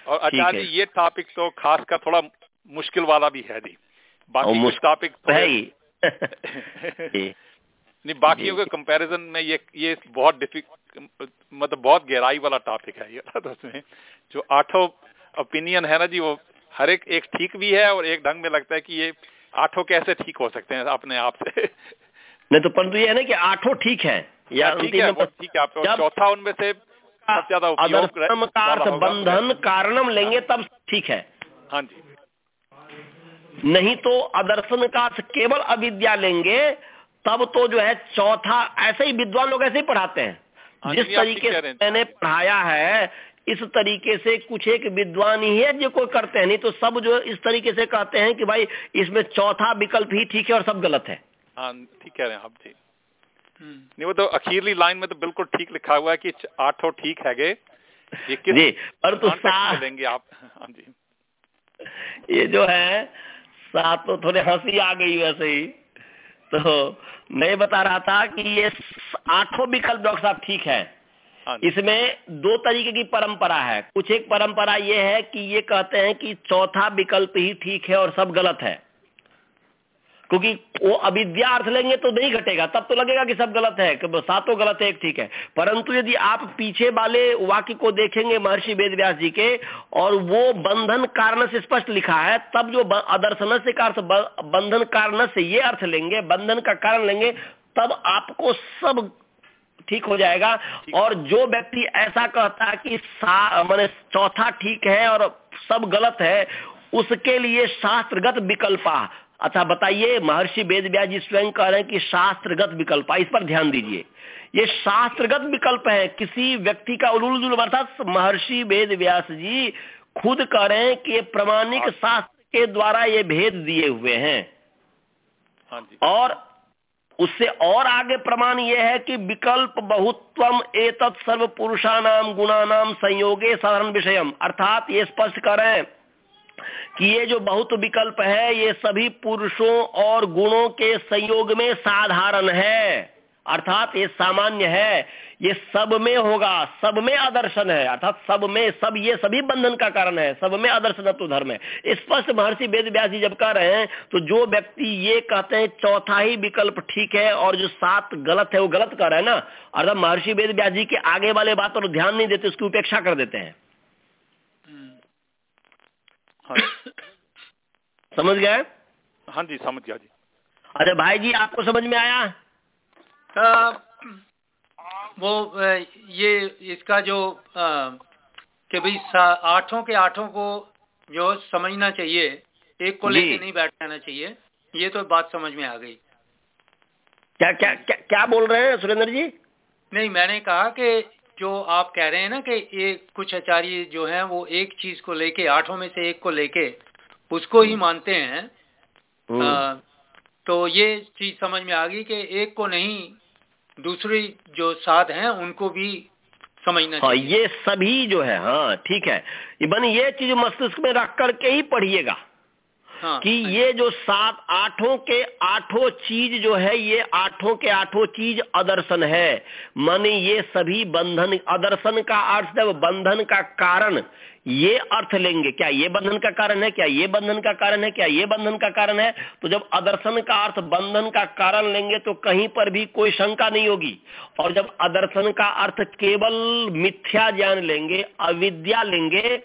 और आचार्य जी ये टॉपिक तो खास कर थोड़ा मुश्किल वाला भी है जी। बाकी कुछ टॉपिक तो नहीं बाकियों के कंपैरिजन में ये ये बहुत डिफिक मतलब बहुत गहराई वाला टॉपिक है ये तो उसमें जो आठों ओपिनियन है ना जी वो हर एक एक ठीक भी है और एक ढंग में लगता है कि ये आठों कैसे ठीक हो सकते हैं अपने आप से? नहीं तो परंतु ये है ना कि आठों ठीक है। या हाँ, ठीक है ठीक है आप चौथा उनमें से ज़्यादा बंधन कारणम लेंगे तब ठीक है। हाँ जी। नहीं तो अदर्शन का केवल अविद्या लेंगे तब तो जो है चौथा ऐसे ही विद्वान लोग ऐसे ही पढ़ाते हैं। हाँ जिस तरीके से मैंने पढ़ाया है इस तरीके से कुछ एक विद्वान ही है जो कोई करते हैं। नहीं तो सब जो इस तरीके से कहते हैं कि भाई इसमें चौथा विकल्प ही ठीक है और सब गलत है। हाँ ठीक कह रहे हैं आप जी। हम्म। नहीं वो तो अखीरली लाइन में तो बिल्कुल ठीक लिखा हुआ है कि आठों ठीक है गे। जी पर तो लेंगे आप? हाँ जी। ये जो है सात तो थोड़े हँसी आ गई वैसे ही। तो मैं बता रहा था कि ये आठों विकल्प डॉक्टर साहब ठीक हाँ। इसमें दो तरीके की परंपरा है। कुछ एक परंपरा ये है कि ये कहते हैं कि चौथा विकल्प ही ठीक है और सब गलत है। क्योंकि वो अविद्या अर्थ लेंगे तो नहीं घटेगा। तब तो लगेगा कि सब गलत है सातों गलत है, एक ठीक है। परंतु यदि आप पीछे वाले वाक्य को देखेंगे महर्षि वेद जी के, और वो बंधन कारण से स्पष्ट लिखा है, तब जो अदर्शन से का बंधन कारण से ये अर्थ लेंगे, बंधन का कारण लेंगे, तब आपको सब ठीक हो जाएगा। और जो व्यक्ति ऐसा कहता है कि मैंने चौथा ठीक है और सब गलत है उसके लिए शास्त्रगत विकल्पा। अच्छा बताइए महर्षि वेद व्यास जी स्वयं कह रहे हैं कि शास्त्रगत विकल्प इस पर ध्यान दीजिए। ये शास्त्रगत विकल्प है। किसी व्यक्ति का उलूल अर्थात महर्षि वेद व्यास जी खुद कह रहे हैं कि प्रमाणिक शास्त्र के द्वारा ये भेद दिए हुए हैं। हाँ और उससे और आगे प्रमाण यह है कि विकल्प बहुत्वम एतत् सर्व पुरुषानाम गुणानाम संयोगे साधारण विषयम। अर्थात ये स्पष्ट करें कि ये जो बहुत विकल्प है, ये सभी पुरुषों और गुणों के संयोग में साधारण है। अर्थात ये सामान्य है ये सब में होगा सब में आदर्शन है अर्थात सब में सब ये सभी बंधन का कारण है सब में आदर्शन तो धर्म है। स्पष्ट महर्षि वेद व्यास जी जब कह रहे हैं तो जो व्यक्ति ये कहते हैं चौथा ही विकल्प ठीक है और जो सात गलत है वो गलत कर रहे हैं ना अर्थात महर्षि वेद व्यास जी के आगे वाले बात और ध्यान नहीं देते उसकी उपेक्षा कर देते हैं। हाँ। समझ गए? हाँ जी समझ गया जी। अरे भाई जी आपको समझ में आया? आ, वो ये इसका जो कि भाई आठों के आठों को जो समझना चाहिए एक को लेके नहीं बैठ जाना चाहिए ये तो बात समझ में आ गई। क्या क्या क्या, क्या बोल रहे हैं सुरेंद्र जी? नहीं मैंने कहा कि जो आप कह रहे हैं ना कि एक कुछ आचार्य जो हैं वो एक चीज़ को लेके आठों में से एक को लेके उसको ही मानते हैं। हम्म। आ, तो ये चीज़ समझ में आ गई कि एक को नहीं दूसरी जो साध हैं उनको भी समझना हाँ ये सभी जो है हाँ ठीक है। बन ये चीज़ मस्तिष्क में रख करके ही पढ़िएगा हाँ, कि ये जो सात आठों के आठों चीज़ जो है ये आठों के आठों चीज़ अदर्शन है। माने ये सभी बंधन अदर्शन का अर्थ जब बंधन का कारण ये अर्थ लेंगे। क्या ये बंधन का कारण है? क्या ये बंधन का कारण है? क्या ये बंधन का कारण है? तो जब अदर्शन का अर्थ बंधन का कारण लेंगे तो कहीं पर भी कोई शंका नहीं होगी। और जब अदर्शन का अर्थ केवल मिथ्या ज्ञान लेंगे, अविद्या लेंगे,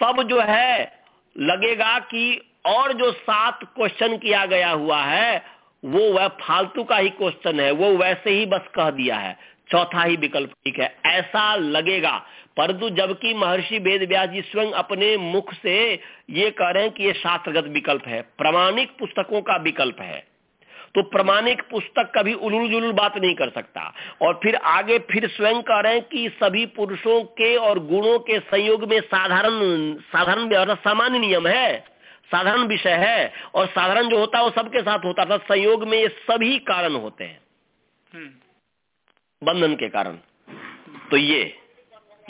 तब जो है, लगेगा कि और जो सात क्वेश्चन किया गया हुआ है, वो वह फालतू का ही क्वेश्चन है, वो वैसे ही बस कह दिया है। चौथा ही विकल्प ठीक है। ऐसा लगेगा। परंतु जबकि महर्षि वेद व्यास जी स्वयं अपने मुख से ये कह रहे हैं कि ये शास्त्रगत विकल्प है। प्रमाणिक पुस्तकों का विकल्प है। तो प्रमाणिक पुस्तक कभी उलूल जुलूल बात नहीं कर सकता। और फिर आगे फिर स्वयं कह रहे हैं कि सभी पुरुषों के और गुणों के संयोग में साधारण साधारण सामान्य नियम है। साधारण विषय है। और साधारण जो होता है वो सबके साथ होता था संयोग में ये सभी कारण होते हैं। हम्म। बंधन के कारण। तो ये।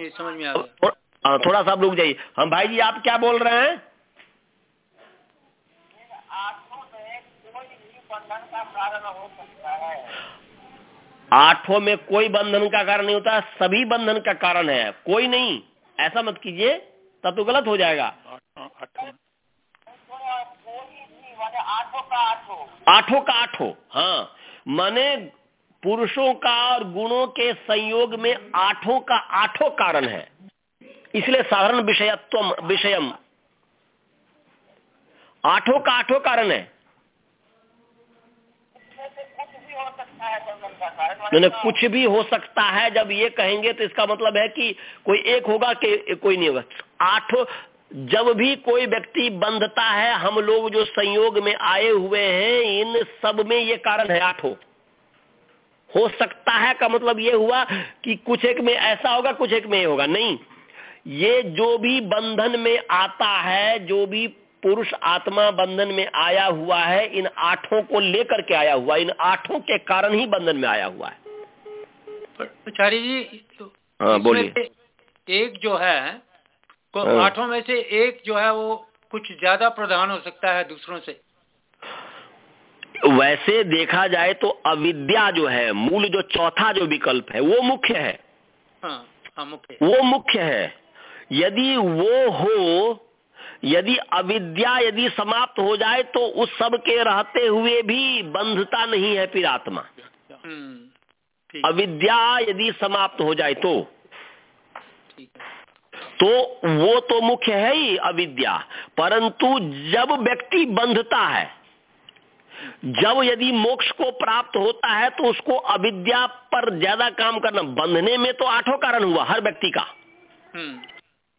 ये समझ में आ गया थोड़ा सा आप रुक जाइए। हम भाई जी आप क्या बोल रहे हैं? आठों में कोई बंधन का कारण नहीं होता सभी बंधन का कारण है। कोई नहीं। ऐसा मत कीजिए तब तो गलत हो जाएगा। आठों का आठों। हाँ। माने पुरुषों का और गुणों के संयोग में आठों का आठों कारण है। इसलिए साधारण विषयत्व, विषयम। आठों का आठों कारण है। मैंने कुछ भी हो सकता है, जब ये कहेंगे तो इसका मतलब है कि कोई एक होगा कि कोई नहीं होगा। आठों, जब भी कोई व्यक्ति बंधता है, हम लोग जो संयोग में आए हुए हैं, इन सब में ये कारण है आठों। हो सकता है का मतलब ये हुआ कि कुछ एक में ऐसा होगा कुछ एक में होगा। नहीं। ये जो भी बंधन में आता है जो भी पुरुष आत्मा बंधन में आया हुआ है इन आठों को लेकर के आया हुआ इन आठों के कारण ही बंधन में आया हुआ है। आचार्य जी तो हाँ बोलिए। एक जो है तो हाँ। आठों में से एक जो है वो कुछ ज़्यादा प्रधान हो सकता है दूसरों से। वैसे देखा जाए तो अविद्या जो है मूल जो चौथा जो विकल्प है वो मुख्य है। हाँ, हाँ, मुख्य। वो मुख्य है। यदि वो हो यदि अविद्या यदि समाप्त हो जाए तो उस सब के रहते हुए भी बंधता नहीं है फिर आत्मा। हम्म, अविद्या यदि समाप्त हो जाए तो। तो वो तो मुख्य है ही अविद्या। परंतु जब व्यक्ति बंधता है जब यदि मोक्ष को प्राप्त होता है तो उसको अविद्या पर ज़्यादा काम करना बंधने में तो आठों कारण हुआ हर व्यक्ति का हम्म।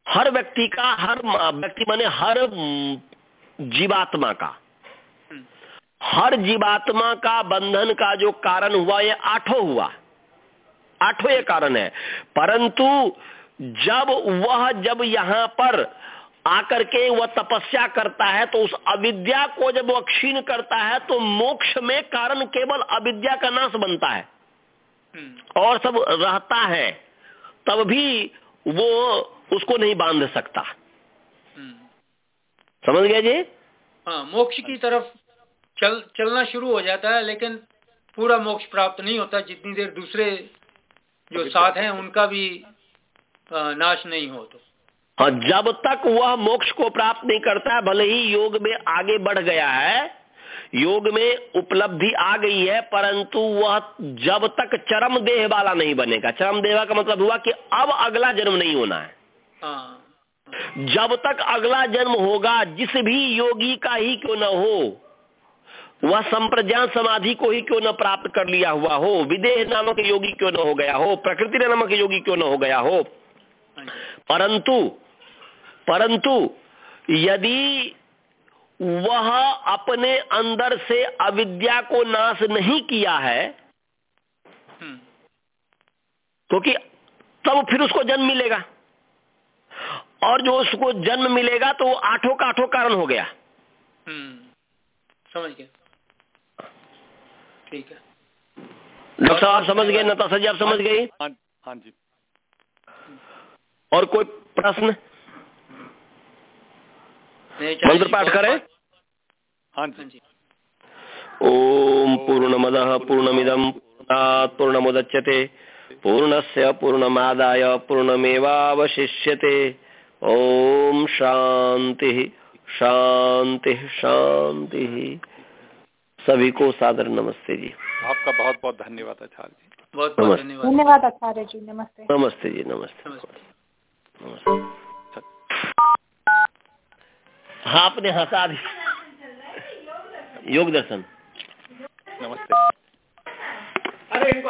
हर व्यक्ति का हर व्यक्ति माने हर जीवात्मा का हम्म। हर जीवात्मा का बंधन का जो कारण हुआ ये आठों हुआ आठों ये कारण है परंतु जब वह जब यहाँ पर आकर के वह तपस्या करता है तो उस अविद्या को जब वह क्षीण करता है तो मोक्ष में कारण केवल अविद्या का नाश बनता है। हम्म। और सब रहता है तब भी वो उसको नहीं बाँध सकता। हम्म। समझ गया जी? हाँ मोक्ष की तरफ़ चल चलना शुरू हो जाता है लेकिन पूरा मोक्ष प्राप्त नहीं होता जितनी देर दूसरे जो साथ हैं उनका भी नाश नहीं हो तो। हाँ जब तक वह मोक्ष को प्राप्त नहीं करता है भले ही योग में आगे बढ़ गया है योग में उपलब्धि आ गई है परंतु वह जब तक चरम देह वाला नहीं बनेगा। चरम देह का मतलब हुआ कि अब अगला जन्म नहीं होना है। हाँ। जब तक अगला जन्म होगा जिस भी योगी का ही क्यों न हो वह संप्रज्ञान समाधि को ही क्यों न प्राप्त कर लिया हुआ हो विदेह नामक योगी क्यों न हो गया हो प्रकृति नामक योगी क्यों न हो गया हो हाँ परंतु परंतु यदि वह अपने अंदर से अविद्या को नाश नहीं किया है हम्म, क्योंकि तब फिर उसको जन्म मिलेगा। और जो उसको जन्म मिलेगा तो वो आठों का आठों कारण हो गया। हम्म, समझ गया। ठीक है। डॉक्टर साहब आप समझ गए? नताशा जी आप समझ गई? हाँ हाँ जी। और कोई प्रश्न? मंत्र पाठ करें? हाँ हाँ जी। ओम पूर्णमद पूर्णमिदम पूर्णात् पूर्णमुदच्यते। पूर्णस्य पूर्णमादाय पूर्णमेवावशिष्यते। ओम शांति शांति शांति सभी को सादर नमस्ते जी। आपका बहुत बहुत धन्यवाद आचार्य जी। बहुत बहुत धन्यवाद। धन्यवाद आचार्य जी नमस्ते। नमस्ते जी नमस्ते। नमस्ते। नमस्ते। हाँ आपने हंसा योग दर्शन। नमस्ते अरे इनको